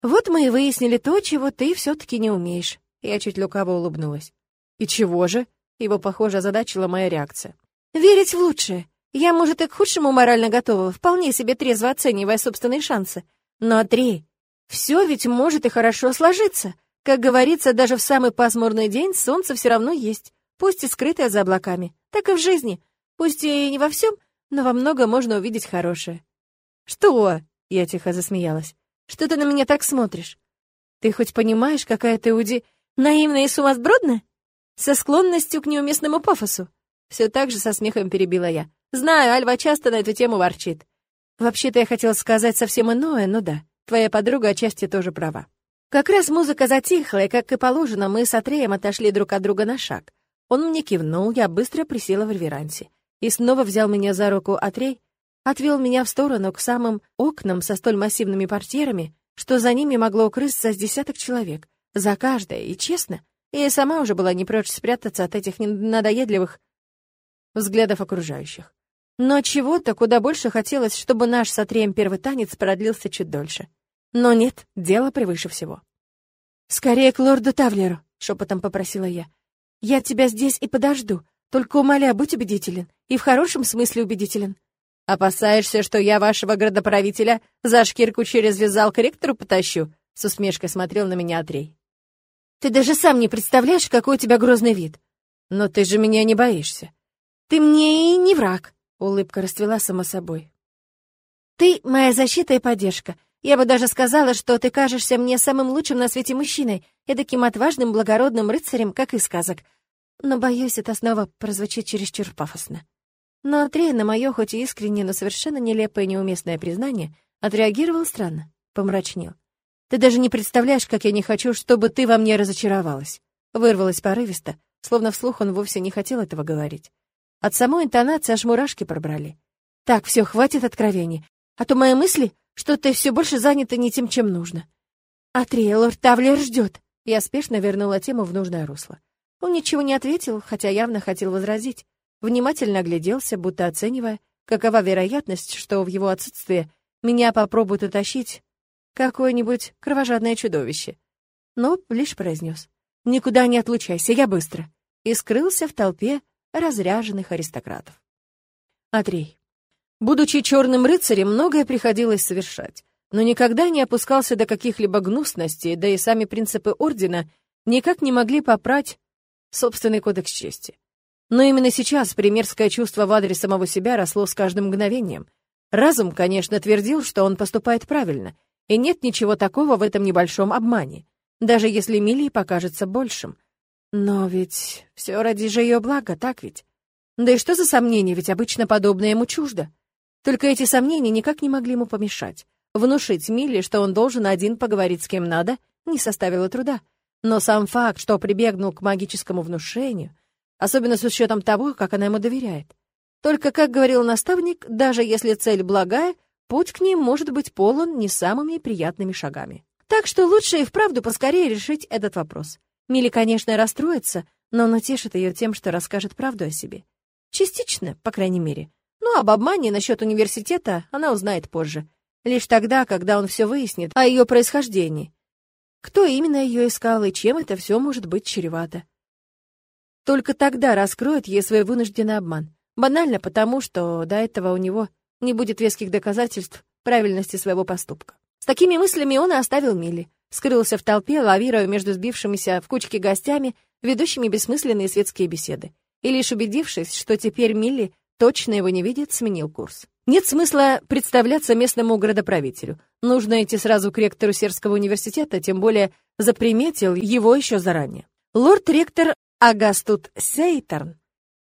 Вот мы и выяснили то, чего ты все-таки не умеешь. Я чуть лукаво улыбнулась. И чего же? Его, похоже, озадачила моя реакция. Верить в лучшее. Я, может, и к худшему морально готова, вполне себе трезво оценивая собственные шансы. Но, Андрей, все ведь может и хорошо сложиться. Как говорится, даже в самый пасмурный день солнце все равно есть, пусть и скрытое за облаками. Так и в жизни. Пусть и не во всем, но во многом можно увидеть хорошее. «Что?» — я тихо засмеялась. «Что ты на меня так смотришь? Ты хоть понимаешь, какая ты уди... наивная и сумасбродная? Со склонностью к неуместному пафосу?» Все так же со смехом перебила я. «Знаю, Альва часто на эту тему ворчит. Вообще-то я хотела сказать совсем иное, но да, твоя подруга отчасти тоже права. Как раз музыка затихла, и, как и положено, мы с Атреем отошли друг от друга на шаг. Он мне кивнул, я быстро присела в реверансе. и снова взял меня за руку Атрей, отвел меня в сторону к самым окнам со столь массивными портьерами, что за ними могло укрыться с десяток человек, за каждое, и честно, и сама уже была не прочь спрятаться от этих надоедливых взглядов окружающих. Но чего-то куда больше хотелось, чтобы наш с Атреем первый танец продлился чуть дольше. Но нет, дело превыше всего. «Скорее к лорду Тавлеру», — шепотом попросила я. «Я тебя здесь и подожду, только умоляю, будь убедителен, и в хорошем смысле убедителен». «Опасаешься, что я вашего градоправителя за шкирку через вязал к ректору потащу?» — с усмешкой смотрел на меня Атрей. «Ты даже сам не представляешь, какой у тебя грозный вид. Но ты же меня не боишься. Ты мне и не враг», — улыбка расцвела само собой. «Ты моя защита и поддержка. Я бы даже сказала, что ты кажешься мне самым лучшим на свете мужчиной, и таким отважным, благородным рыцарем, как из сказок. Но, боюсь, это снова прозвучит чересчур пафосно. Но Андрей на мое, хоть и искреннее, но совершенно нелепое и неуместное признание, отреагировал странно, помрачнел. «Ты даже не представляешь, как я не хочу, чтобы ты во мне разочаровалась!» Вырвалась порывисто, словно вслух он вовсе не хотел этого говорить. От самой интонации аж мурашки пробрали. «Так, все, хватит откровений, а то мои мысли, что ты все больше занята не тем, чем нужно». «Атрия, лорд Тавлер ждет!» Я спешно вернула тему в нужное русло. Он ничего не ответил, хотя явно хотел возразить внимательно огляделся, будто оценивая, какова вероятность, что в его отсутствие меня попробуют утащить какое-нибудь кровожадное чудовище. Но лишь произнес «Никуда не отлучайся, я быстро!» и скрылся в толпе разряженных аристократов. Атрей. Будучи черным рыцарем, многое приходилось совершать, но никогда не опускался до каких-либо гнусностей, да и сами принципы ордена никак не могли попрать собственный кодекс чести. Но именно сейчас примерское чувство в адрес самого себя росло с каждым мгновением. Разум, конечно, твердил, что он поступает правильно, и нет ничего такого в этом небольшом обмане, даже если Милии покажется большим. Но ведь все ради же ее блага, так ведь? Да и что за сомнения, ведь обычно подобное ему чуждо. Только эти сомнения никак не могли ему помешать. Внушить Милли, что он должен один поговорить с кем надо, не составило труда. Но сам факт, что прибегнул к магическому внушению — особенно с учетом того, как она ему доверяет. Только, как говорил наставник, даже если цель благая, путь к ним может быть полон не самыми приятными шагами. Так что лучше и вправду поскорее решить этот вопрос. Милли, конечно, расстроится, но он ее тем, что расскажет правду о себе. Частично, по крайней мере. Ну, об обмане насчет университета она узнает позже. Лишь тогда, когда он все выяснит о ее происхождении. Кто именно ее искал и чем это все может быть чревато. Только тогда раскроет ей свой вынужденный обман. Банально потому, что до этого у него не будет веских доказательств правильности своего поступка. С такими мыслями он и оставил Милли. Скрылся в толпе, лавируя между сбившимися в кучке гостями, ведущими бессмысленные светские беседы. И лишь убедившись, что теперь Милли точно его не видит, сменил курс. Нет смысла представляться местному градоправителю. Нужно идти сразу к ректору Серского университета, тем более заприметил его еще заранее. Лорд-ректор Агастут Сейтерн.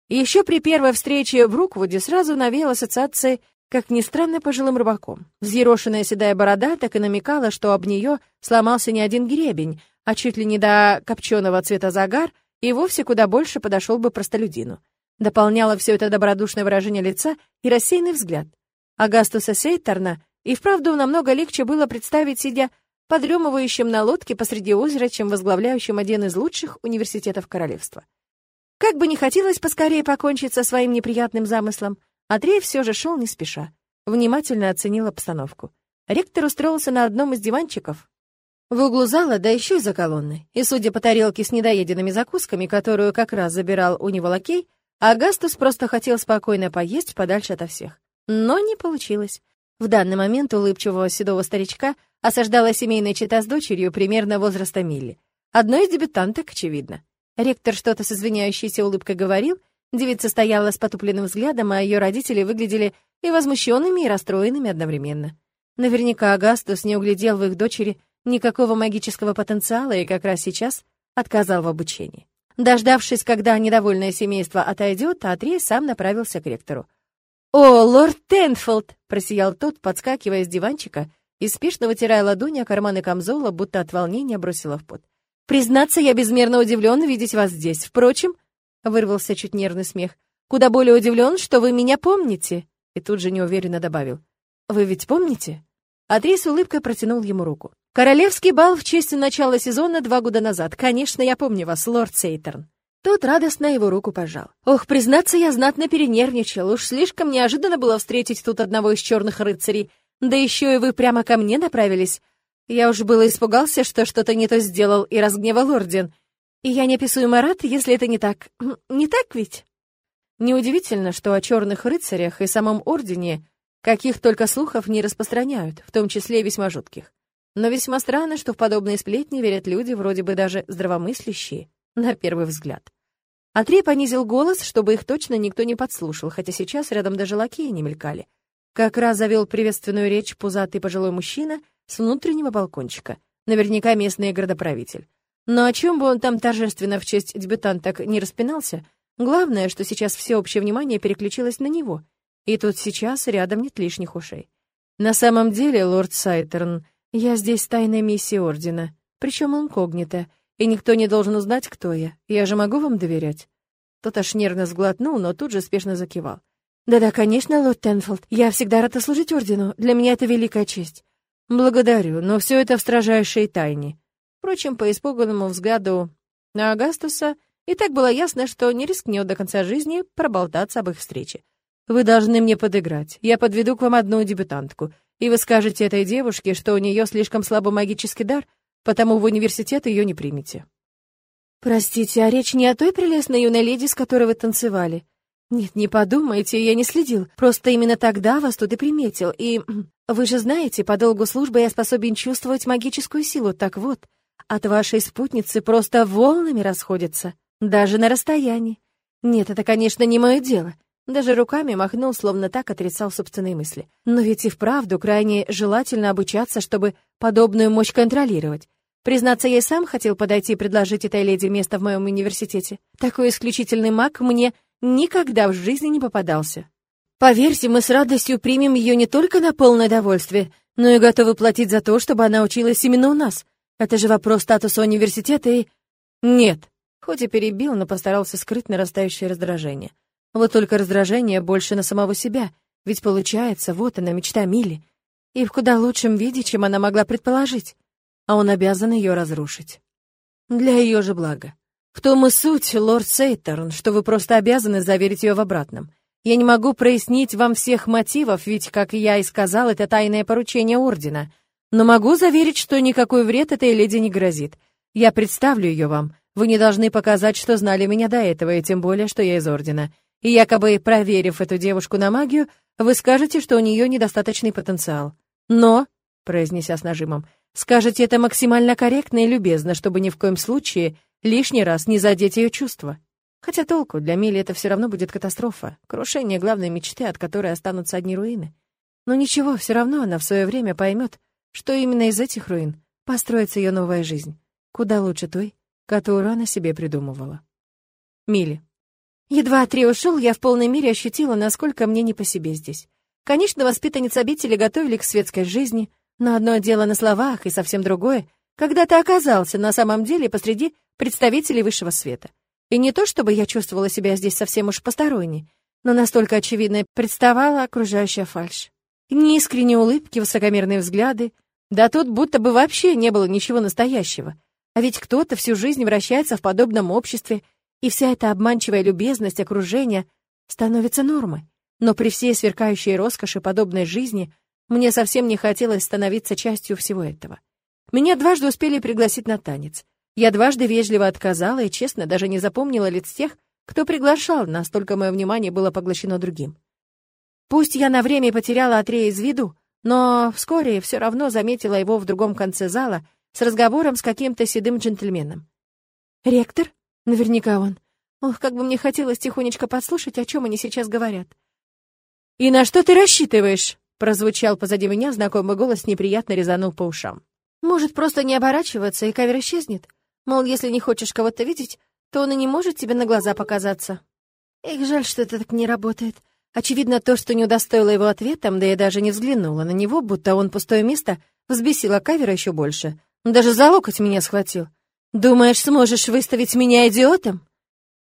Еще при первой встрече в Руквуде сразу навеял ассоциации, как ни странно, пожилым рыбаком. Взъерошенная седая борода так и намекала, что об нее сломался не один гребень, а чуть ли не до копченого цвета загар и вовсе куда больше подошел бы простолюдину. Дополняло все это добродушное выражение лица и рассеянный взгляд. Агастуса Сейтерна и вправду намного легче было представить, сидя подремывающим на лодке посреди озера, чем возглавляющим один из лучших университетов королевства. Как бы не хотелось поскорее покончить со своим неприятным замыслом, Андрей все же шел не спеша, внимательно оценил обстановку. Ректор устроился на одном из диванчиков в углу зала, да еще и за колонной. И, судя по тарелке с недоеденными закусками, которую как раз забирал у него лакей, Агастус просто хотел спокойно поесть подальше ото всех. Но не получилось. В данный момент улыбчивого седого старичка осаждала семейная чита с дочерью примерно возраста Милли. Одной из дебютанток, очевидно. Ректор что-то с извиняющейся улыбкой говорил, девица стояла с потупленным взглядом, а ее родители выглядели и возмущенными, и расстроенными одновременно. Наверняка Агастус не углядел в их дочери никакого магического потенциала и как раз сейчас отказал в обучении. Дождавшись, когда недовольное семейство отойдет, Атрей сам направился к ректору. «О, лорд Тенфилд!» — просиял тот, подскакивая с диванчика и спешно вытирая ладони о карманы камзола, будто от волнения бросила в пот. «Признаться, я безмерно удивлен видеть вас здесь. Впрочем...» — вырвался чуть нервный смех. куда более удивлен, что вы меня помните». И тут же неуверенно добавил. «Вы ведь помните?» Атрей с улыбкой протянул ему руку. «Королевский бал в честь начала сезона два года назад. Конечно, я помню вас, лорд Сейтерн». Тот радостно его руку пожал. Ох, признаться, я знатно перенервничал. Уж слишком неожиданно было встретить тут одного из черных рыцарей. Да еще и вы прямо ко мне направились. Я уж было испугался, что что-то не то сделал и разгневал орден. И я неописуемо рад, если это не так. Не так ведь? Неудивительно, что о черных рыцарях и самом ордене каких только слухов не распространяют, в том числе и весьма жутких. Но весьма странно, что в подобные сплетни верят люди, вроде бы даже здравомыслящие, на первый взгляд. Андрей понизил голос, чтобы их точно никто не подслушал, хотя сейчас рядом даже лакеи не мелькали. Как раз завел приветственную речь пузатый пожилой мужчина с внутреннего балкончика, наверняка местный городоправитель. Но о чем бы он там торжественно в честь дебютанток не распинался, главное, что сейчас всеобщее внимание переключилось на него, и тут сейчас рядом нет лишних ушей. На самом деле, лорд Сайтерн, я здесь тайной миссии Ордена, причем инкогнито, и никто не должен узнать, кто я. Я же могу вам доверять?» Тот аж нервно сглотнул, но тут же спешно закивал. «Да-да, конечно, лорд Тенфилд. Я всегда рада служить Ордену. Для меня это великая честь». «Благодарю, но все это в строжайшей тайне». Впрочем, по испуганному взгляду на Агастуса и так было ясно, что не рискнет до конца жизни проболтаться об их встрече. «Вы должны мне подыграть. Я подведу к вам одну дебютантку, и вы скажете этой девушке, что у нее слишком слабый магический дар, потому в университет ее не примете». «Простите, а речь не о той прелестной юной леди, с которой вы танцевали?» «Нет, не подумайте, я не следил. Просто именно тогда вас тут и приметил. И вы же знаете, по долгу службы я способен чувствовать магическую силу. Так вот, от вашей спутницы просто волнами расходятся, даже на расстоянии. Нет, это, конечно, не мое дело. Даже руками махнул, словно так отрицал собственные мысли. Но ведь и вправду крайне желательно обучаться, чтобы подобную мощь контролировать. Признаться, я сам хотел подойти и предложить этой леди место в моем университете. Такой исключительный маг мне никогда в жизни не попадался. Поверьте, мы с радостью примем ее не только на полное довольствие, но и готовы платить за то, чтобы она училась именно у нас. Это же вопрос статуса университета и... Нет. Хоть и перебил, но постарался скрыть нарастающее раздражение. Вот только раздражение больше на самого себя, ведь получается, вот она, мечта Мили. И в куда лучшем виде, чем она могла предположить а он обязан ее разрушить. Для ее же блага. В том и суть, лорд Сейтерн, что вы просто обязаны заверить ее в обратном. Я не могу прояснить вам всех мотивов, ведь, как я и сказал, это тайное поручение Ордена. Но могу заверить, что никакой вред этой леди не грозит. Я представлю ее вам. Вы не должны показать, что знали меня до этого, и тем более, что я из Ордена. И якобы, проверив эту девушку на магию, вы скажете, что у нее недостаточный потенциал. Но, произнеся с нажимом, Скажете это максимально корректно и любезно, чтобы ни в коем случае лишний раз не задеть ее чувства. Хотя толку, для Мили это все равно будет катастрофа, крушение главной мечты, от которой останутся одни руины. Но ничего, все равно она в свое время поймет, что именно из этих руин построится ее новая жизнь, куда лучше той, которую она себе придумывала. Мили. Едва Три ушел, я в полной мере ощутила, насколько мне не по себе здесь. Конечно, воспитанниц обители готовили к светской жизни, но одно дело на словах и совсем другое, когда ты оказался на самом деле посреди представителей высшего света. И не то, чтобы я чувствовала себя здесь совсем уж посторонней, но настолько очевидно представала окружающая фальшь. Неискренние улыбки, высокомерные взгляды. Да тут будто бы вообще не было ничего настоящего. А ведь кто-то всю жизнь вращается в подобном обществе, и вся эта обманчивая любезность окружения становится нормой. Но при всей сверкающей роскоши подобной жизни мне совсем не хотелось становиться частью всего этого. Меня дважды успели пригласить на танец. Я дважды вежливо отказала и, честно, даже не запомнила лиц тех, кто приглашал, настолько мое внимание было поглощено другим. Пусть я на время потеряла Атрея из виду, но вскоре все равно заметила его в другом конце зала с разговором с каким-то седым джентльменом. «Ректор? Наверняка он. Ох, как бы мне хотелось тихонечко подслушать, о чем они сейчас говорят». «И на что ты рассчитываешь?» Прозвучал позади меня знакомый голос, неприятно резанул по ушам. «Может, просто не оборачиваться, и кавер исчезнет? Мол, если не хочешь кого-то видеть, то он и не может тебе на глаза показаться». Эх, жаль, что это так не работает. Очевидно, то, что не удостоило его ответом, да я даже не взглянула на него, будто он пустое место, взбесило кавера еще больше. Даже за локоть меня схватил. «Думаешь, сможешь выставить меня идиотом?»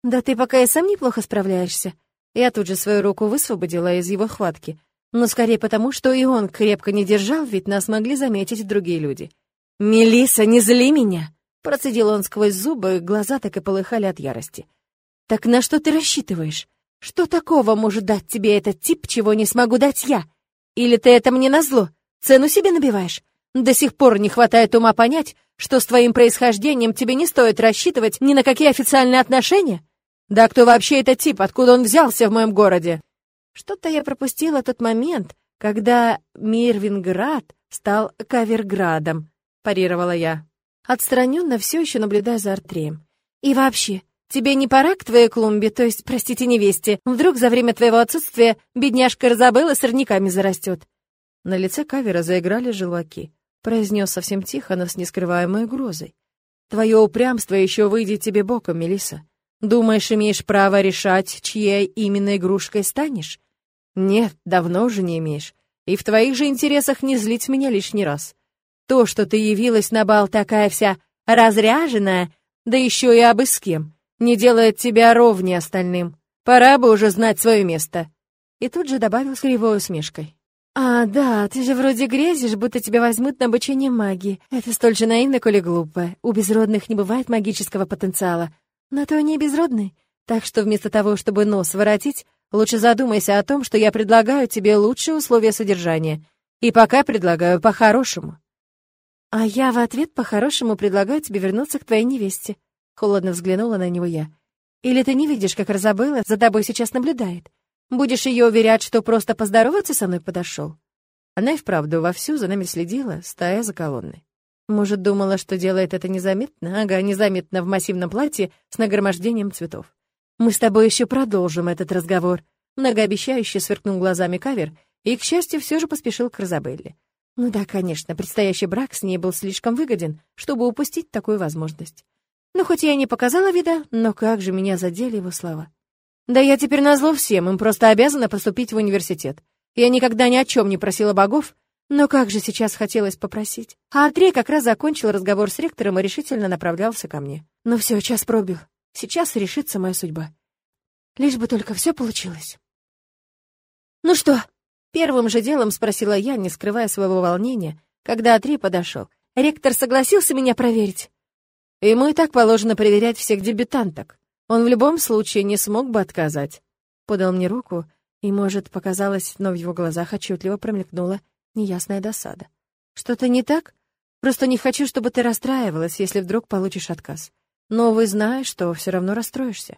«Да ты пока и сам неплохо справляешься. Я тут же свою руку высвободила из его хватки, но скорее потому, что и он крепко не держал, ведь нас могли заметить другие люди. Мелиса, не зли меня!» Процедил он сквозь зубы, глаза так и полыхали от ярости. «Так на что ты рассчитываешь? Что такого может дать тебе этот тип, чего не смогу дать я? Или ты это мне назло? Цену себе набиваешь? До сих пор не хватает ума понять, что с твоим происхождением тебе не стоит рассчитывать ни на какие официальные отношения? Да кто вообще этот тип, откуда он взялся в моем городе? Что-то я пропустила тот момент, когда Мирвинград стал Каверградом, парировала я, отстраненно все еще наблюдая за Артреем. И вообще, тебе не пора к твоей клумбе, то есть, простите, невесте? Вдруг за время твоего отсутствия бедняжка Розабелла сорняками зарастет? На лице Кавера заиграли желваки. Произнес совсем тихо, но с нескрываемой угрозой. Твое упрямство еще выйдет тебе боком, Мелиса. Думаешь, имеешь право решать, чьей именно игрушкой станешь? Нет, давно уже не имеешь. И в твоих же интересах не злить меня лишний раз. То, что ты явилась на бал такая вся разряженная, да еще и абы с кем, не делает тебя ровнее остальным. Пора бы уже знать свое место. И тут же добавил с кривой усмешкой. «А, да, ты же вроде грезишь, будто тебя возьмут на обучение магии. Это столь же наивно, коли глупо. У безродных не бывает магического потенциала. Но то они безродные. Так что вместо того, чтобы нос воротить, лучше задумайся о том, что я предлагаю тебе лучшие условия содержания. И пока предлагаю по-хорошему». «А я в ответ по-хорошему предлагаю тебе вернуться к твоей невесте», — холодно взглянула на него я. «Или ты не видишь, как Розабелла за тобой сейчас наблюдает? Будешь ее уверять, что просто поздороваться со мной подошел?» Она и вправду вовсю за нами следила, стоя за колонной. Может, думала, что делает это незаметно? Ага, незаметно в массивном платье с нагромождением цветов. «Мы с тобой еще продолжим этот разговор», — многообещающе сверкнул глазами кавер и, к счастью, все же поспешил к Розабелле. Ну да, конечно, предстоящий брак с ней был слишком выгоден, чтобы упустить такую возможность. Ну, хоть я и не показала вида, но как же меня задели его слова. Да я теперь назло всем, им просто обязана поступить в университет. Я никогда ни о чем не просила богов, но как же сейчас хотелось попросить. А Андрей как раз закончил разговор с ректором и решительно направлялся ко мне. Ну все, час пробил. Сейчас решится моя судьба. Лишь бы только все получилось. «Ну что?» — первым же делом спросила я, не скрывая своего волнения, когда Атри подошел. «Ректор согласился меня проверить?» «Ему и так положено проверять всех дебютанток. Он в любом случае не смог бы отказать». Подал мне руку, и, может, показалось, но в его глазах отчетливо промелькнула неясная досада. «Что-то не так? Просто не хочу, чтобы ты расстраивалась, если вдруг получишь отказ. Но вы знаешь, что все равно расстроишься.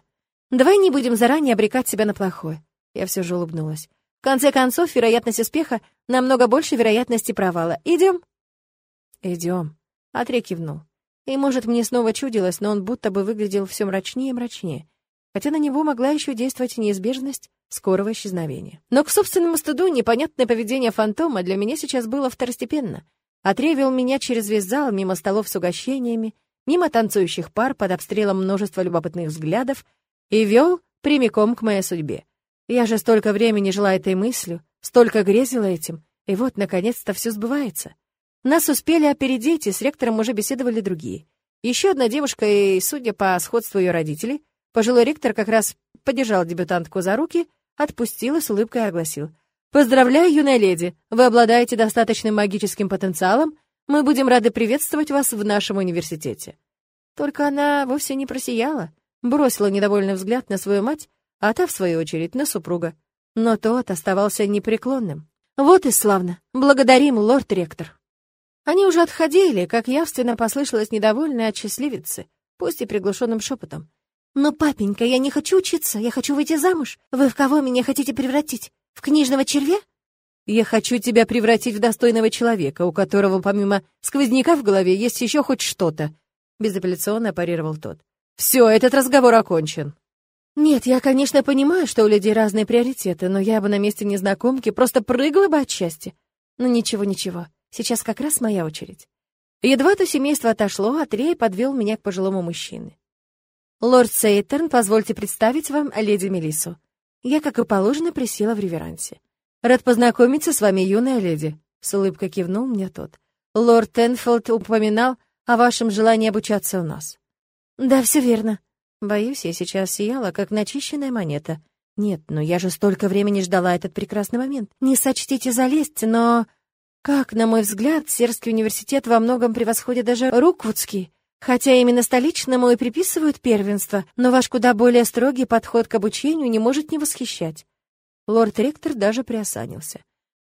Давай не будем заранее обрекать себя на плохое». Я все же улыбнулась. «В конце концов, вероятность успеха намного больше вероятности провала. Идем?» «Идем», — кивнул. И, может, мне снова чудилось, но он будто бы выглядел все мрачнее и мрачнее, хотя на него могла еще действовать неизбежность скорого исчезновения. Но к собственному стыду непонятное поведение фантома для меня сейчас было второстепенно. Отревел меня через весь зал, мимо столов с угощениями, мимо танцующих пар под обстрелом множества любопытных взглядов и вел прямиком к моей судьбе. Я же столько времени жила этой мыслью, столько грезила этим, и вот, наконец-то, все сбывается. Нас успели опередить, и с ректором уже беседовали другие. Еще одна девушка, и, судя по сходству ее родителей, пожилой ректор как раз поддержал дебютантку за руки, отпустил и с улыбкой огласил. «Поздравляю, юная леди! Вы обладаете достаточным магическим потенциалом. Мы будем рады приветствовать вас в нашем университете». Только она вовсе не просияла, бросила недовольный взгляд на свою мать, а та, в свою очередь, на супруга. Но тот оставался непреклонным. «Вот и славно! Благодарим, лорд-ректор!» Они уже отходили, как явственно послышалось недовольное от счастливицы, пусть и приглушенным шепотом. «Но, папенька, я не хочу учиться, я хочу выйти замуж. Вы в кого меня хотите превратить? В книжного червя?» «Я хочу тебя превратить в достойного человека, у которого помимо сквозняка в голове есть еще хоть что-то», — безапелляционно парировал тот. «Все, этот разговор окончен». «Нет, я, конечно, понимаю, что у людей разные приоритеты, но я бы на месте незнакомки просто прыгала бы от счастья. Ну ничего, ничего. Сейчас как раз моя очередь. Едва то семейство отошло, Атрей подвел меня к пожилому мужчине. «Лорд Сейтерн, позвольте представить вам леди Мелису. Я, как и положено, присела в реверансе. Рад познакомиться с вами, юная леди», — с улыбкой кивнул мне тот. «Лорд Тенфилд упоминал о вашем желании обучаться у нас». «Да, все верно. Боюсь, я сейчас сияла, как начищенная монета. Нет, но я же столько времени ждала этот прекрасный момент. Не сочтите залезть, но... Как, на мой взгляд, Серский университет во многом превосходит даже Руквудский. Хотя именно столичному и приписывают первенство, но ваш куда более строгий подход к обучению не может не восхищать. Лорд-ректор даже приосанился.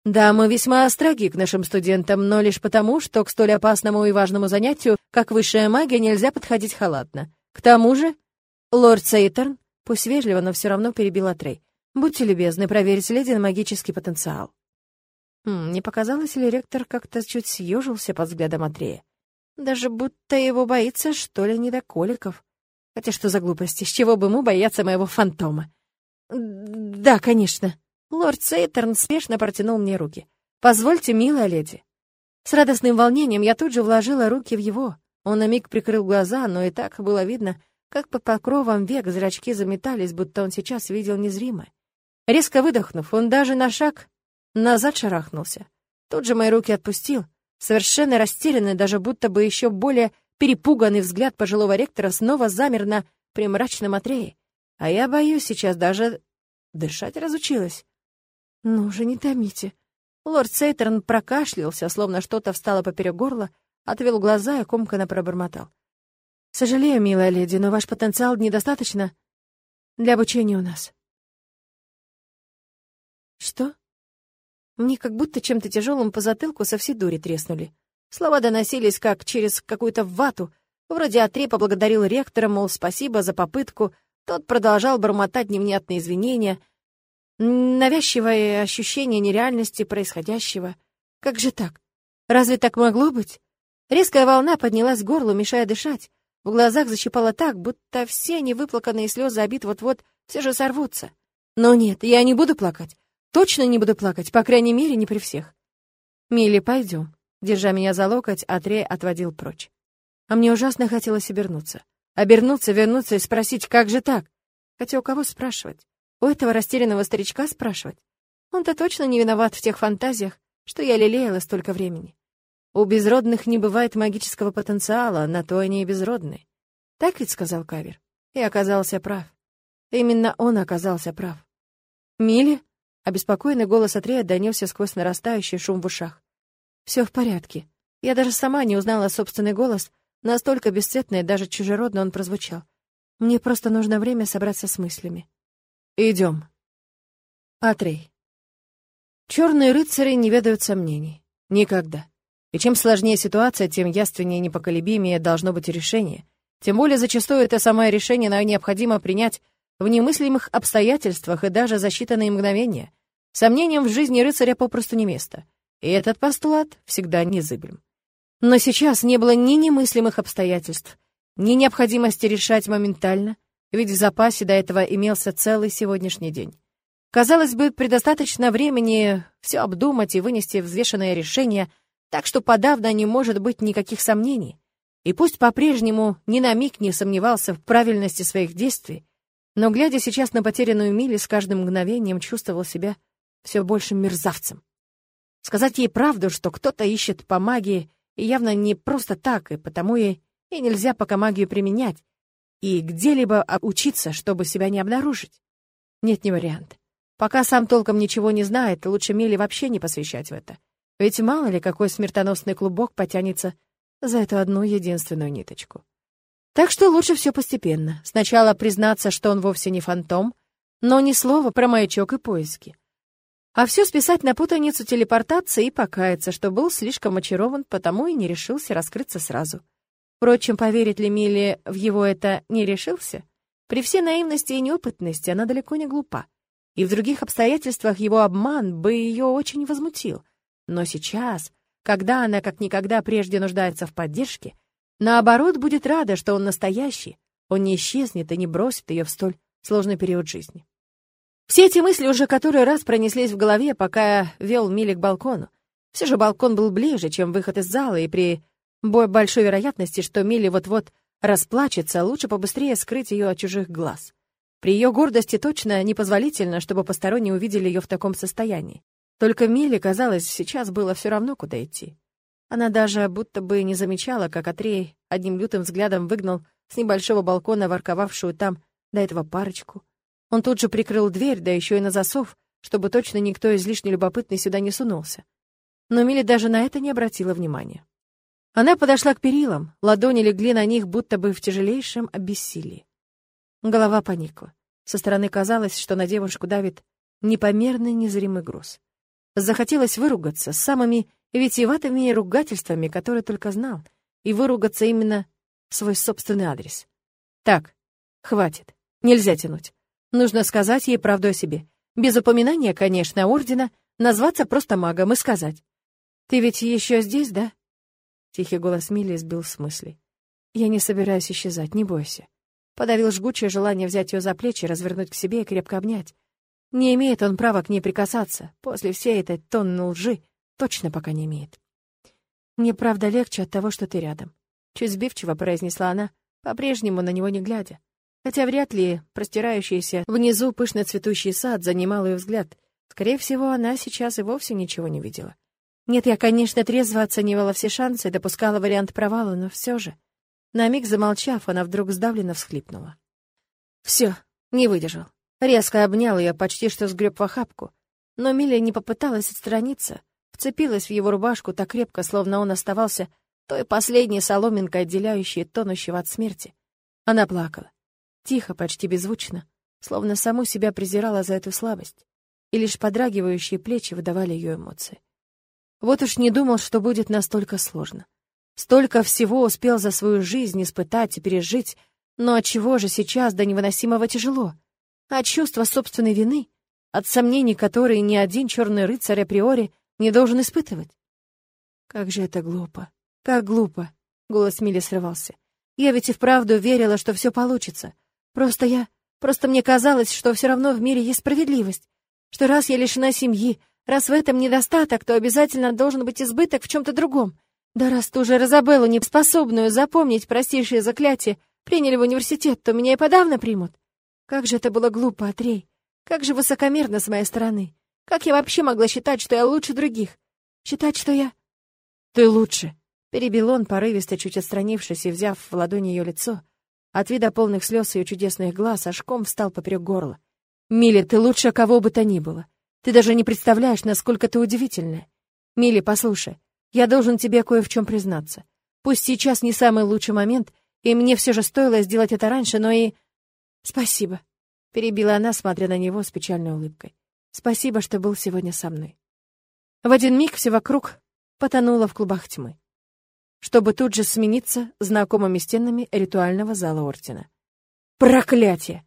Да, мы весьма строги к нашим студентам, но лишь потому, что к столь опасному и важному занятию, как высшая магия, нельзя подходить халатно. К тому же, лорд Сейтерн, пусть вежливо, но все равно перебил Трей. Будьте любезны проверить леди на магический потенциал. Хм, не показалось ли ректор как-то чуть съежился под взглядом Атрея? Даже будто его боится, что ли, недоколиков. Хотя что за глупости, с чего бы ему бояться моего фантома? Да, конечно. Лорд Сейтерн спешно протянул мне руки. Позвольте, милая леди. С радостным волнением я тут же вложила руки в его. Он на миг прикрыл глаза, но и так было видно, как под покровом век зрачки заметались, будто он сейчас видел незримое. Резко выдохнув, он даже на шаг назад шарахнулся. Тут же мои руки отпустил — Совершенно растерянный, даже будто бы еще более перепуганный взгляд пожилого ректора снова замер на примрачном отрее. А я боюсь сейчас даже дышать разучилась. Ну уже не томите. Лорд Сейтерн прокашлялся, словно что-то встало поперек горла, отвел глаза и комканно пробормотал. «Сожалею, милая леди, но ваш потенциал недостаточно для обучения у нас». «Что?» Мне как будто чем-то тяжелым по затылку со всей дури треснули. Слова доносились как через какую-то вату. Вроде Атре поблагодарил ректора, мол, спасибо за попытку. Тот продолжал бормотать невнятные извинения. Навязчивое ощущение нереальности происходящего. Как же так? Разве так могло быть? Резкая волна поднялась к горлу, мешая дышать. В глазах защипало так, будто все невыплаканные слезы обид вот-вот все же сорвутся. Но нет, я не буду плакать. Точно не буду плакать, по крайней мере, не при всех. Милли, пойдем. Держа меня за локоть, Атрей отводил прочь. А мне ужасно хотелось обернуться. Обернуться, вернуться и спросить, как же так? Хотя у кого спрашивать? У этого растерянного старичка спрашивать? Он-то точно не виноват в тех фантазиях, что я лелеяла столько времени. У безродных не бывает магического потенциала, на то они и безродные. Так ведь сказал Кавер. И оказался прав. Именно он оказался прав. Милли? Обеспокоенный голос Атрея донесся сквозь нарастающий шум в ушах. «Все в порядке. Я даже сама не узнала собственный голос, настолько бесцветный, даже чужеродно он прозвучал. Мне просто нужно время собраться с мыслями. Идем. Атрей. Черные рыцари не ведают сомнений. Никогда. И чем сложнее ситуация, тем яственнее и непоколебимее должно быть решение. Тем более зачастую это самое решение необходимо принять в немыслимых обстоятельствах и даже за считанные мгновения. Сомнениям в жизни рыцаря попросту не место. И этот постулат всегда незыблем. Но сейчас не было ни немыслимых обстоятельств, ни необходимости решать моментально, ведь в запасе до этого имелся целый сегодняшний день. Казалось бы, предостаточно времени все обдумать и вынести взвешенное решение, так что подавно не может быть никаких сомнений. И пусть по-прежнему ни на миг не сомневался в правильности своих действий, но, глядя сейчас на потерянную Мили, с каждым мгновением чувствовал себя все большим мерзавцем. Сказать ей правду, что кто-то ищет по магии, и явно не просто так, и потому ей и нельзя пока магию применять, и где-либо учиться, чтобы себя не обнаружить. Нет, не вариант. Пока сам толком ничего не знает, лучше Миле вообще не посвящать в это. Ведь мало ли какой смертоносный клубок потянется за эту одну единственную ниточку. Так что лучше все постепенно. Сначала признаться, что он вовсе не фантом, но ни слова про маячок и поиски. А все списать на путаницу телепортации и покаяться, что был слишком очарован, потому и не решился раскрыться сразу. Впрочем, поверить ли Милли в его это не решился? При всей наивности и неопытности она далеко не глупа. И в других обстоятельствах его обман бы ее очень возмутил. Но сейчас, когда она как никогда прежде нуждается в поддержке, наоборот, будет рада, что он настоящий, он не исчезнет и не бросит ее в столь сложный период жизни. Все эти мысли уже который раз пронеслись в голове, пока вел Мили к балкону. Все же балкон был ближе, чем выход из зала, и при большой вероятности, что Мили вот-вот расплачется, лучше побыстрее скрыть ее от чужих глаз. При ее гордости точно непозволительно, чтобы посторонние увидели ее в таком состоянии. Только Миле, казалось, сейчас было все равно, куда идти. Она даже будто бы не замечала, как Атрей одним лютым взглядом выгнал с небольшого балкона ворковавшую там до этого парочку, Он тут же прикрыл дверь, да еще и на засов, чтобы точно никто излишне любопытный сюда не сунулся. Но Милли даже на это не обратила внимания. Она подошла к перилам, ладони легли на них, будто бы в тяжелейшем обессилии. Голова поникла. Со стороны казалось, что на девушку давит непомерный незримый груз. Захотелось выругаться с самыми витиеватыми ругательствами, которые только знал, и выругаться именно в свой собственный адрес. Так, хватит, нельзя тянуть. Нужно сказать ей правду о себе. Без упоминания, конечно, ордена, назваться просто магом и сказать. «Ты ведь еще здесь, да?» Тихий голос Милли сбил с мыслей. «Я не собираюсь исчезать, не бойся». Подавил жгучее желание взять ее за плечи, развернуть к себе и крепко обнять. Не имеет он права к ней прикасаться. После всей этой тонны лжи точно пока не имеет. «Мне правда легче от того, что ты рядом», — чуть сбивчиво произнесла она, по-прежнему на него не глядя. Хотя вряд ли простирающийся внизу пышно цветущий сад занимал ее взгляд. Скорее всего, она сейчас и вовсе ничего не видела. Нет, я, конечно, трезво оценивала все шансы и допускала вариант провала, но все же... На миг замолчав, она вдруг сдавленно всхлипнула. Все, не выдержал. Резко обнял ее, почти что сгреб в охапку. Но Миля не попыталась отстраниться, вцепилась в его рубашку так крепко, словно он оставался той последней соломинкой, отделяющей тонущего от смерти. Она плакала. Тихо, почти беззвучно, словно саму себя презирала за эту слабость. И лишь подрагивающие плечи выдавали ее эмоции. Вот уж не думал, что будет настолько сложно. Столько всего успел за свою жизнь испытать и пережить, но от чего же сейчас до невыносимого тяжело? От чувства собственной вины, от сомнений, которые ни один черный рыцарь априори не должен испытывать. Как же это глупо, как глупо, голос Мили срывался. Я ведь и вправду верила, что все получится. Просто я, просто мне казалось, что все равно в мире есть справедливость, что раз я лишена семьи, раз в этом недостаток, то обязательно должен быть избыток в чем-то другом. Да раз ты уже Розабеллу, не запомнить простейшие заклятия, приняли в университет, то меня и подавно примут. Как же это было глупо, Атрей. Как же высокомерно с моей стороны. Как я вообще могла считать, что я лучше других? Считать, что я... Ты лучше. Перебил он, порывисто, чуть отстранившись и взяв в ладони ее лицо. От вида полных слез ее чудесных глаз ошком встал поперек горла. «Милли, ты лучше кого бы то ни было. Ты даже не представляешь, насколько ты удивительная. Милли, послушай, я должен тебе кое в чем признаться. Пусть сейчас не самый лучший момент, и мне все же стоило сделать это раньше, но и... «Спасибо», — перебила она, смотря на него с печальной улыбкой. «Спасибо, что был сегодня со мной». В один миг все вокруг потонуло в клубах тьмы, чтобы тут же смениться знакомыми стенами ритуального зала Ортина. Проклятие!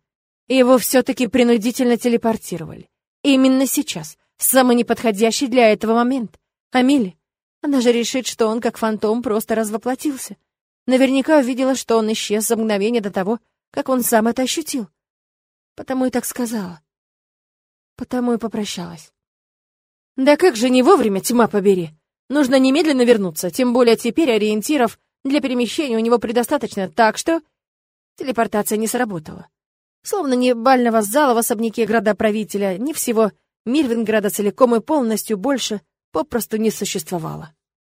Его все-таки принудительно телепортировали. Именно сейчас, в самый неподходящий для этого момент. Амили, она же решит, что он, как фантом, просто развоплотился. Наверняка увидела, что он исчез за мгновение до того, как он сам это ощутил. Потому и так сказала. Потому и попрощалась. Да как же не вовремя, тьма побери. Нужно немедленно вернуться, тем более теперь ориентиров для перемещения у него предостаточно, так что... Телепортация не сработала. Словно ни бального зала в особняке градоправителя, ни всего Мирвинграда целиком и полностью больше попросту не существовало.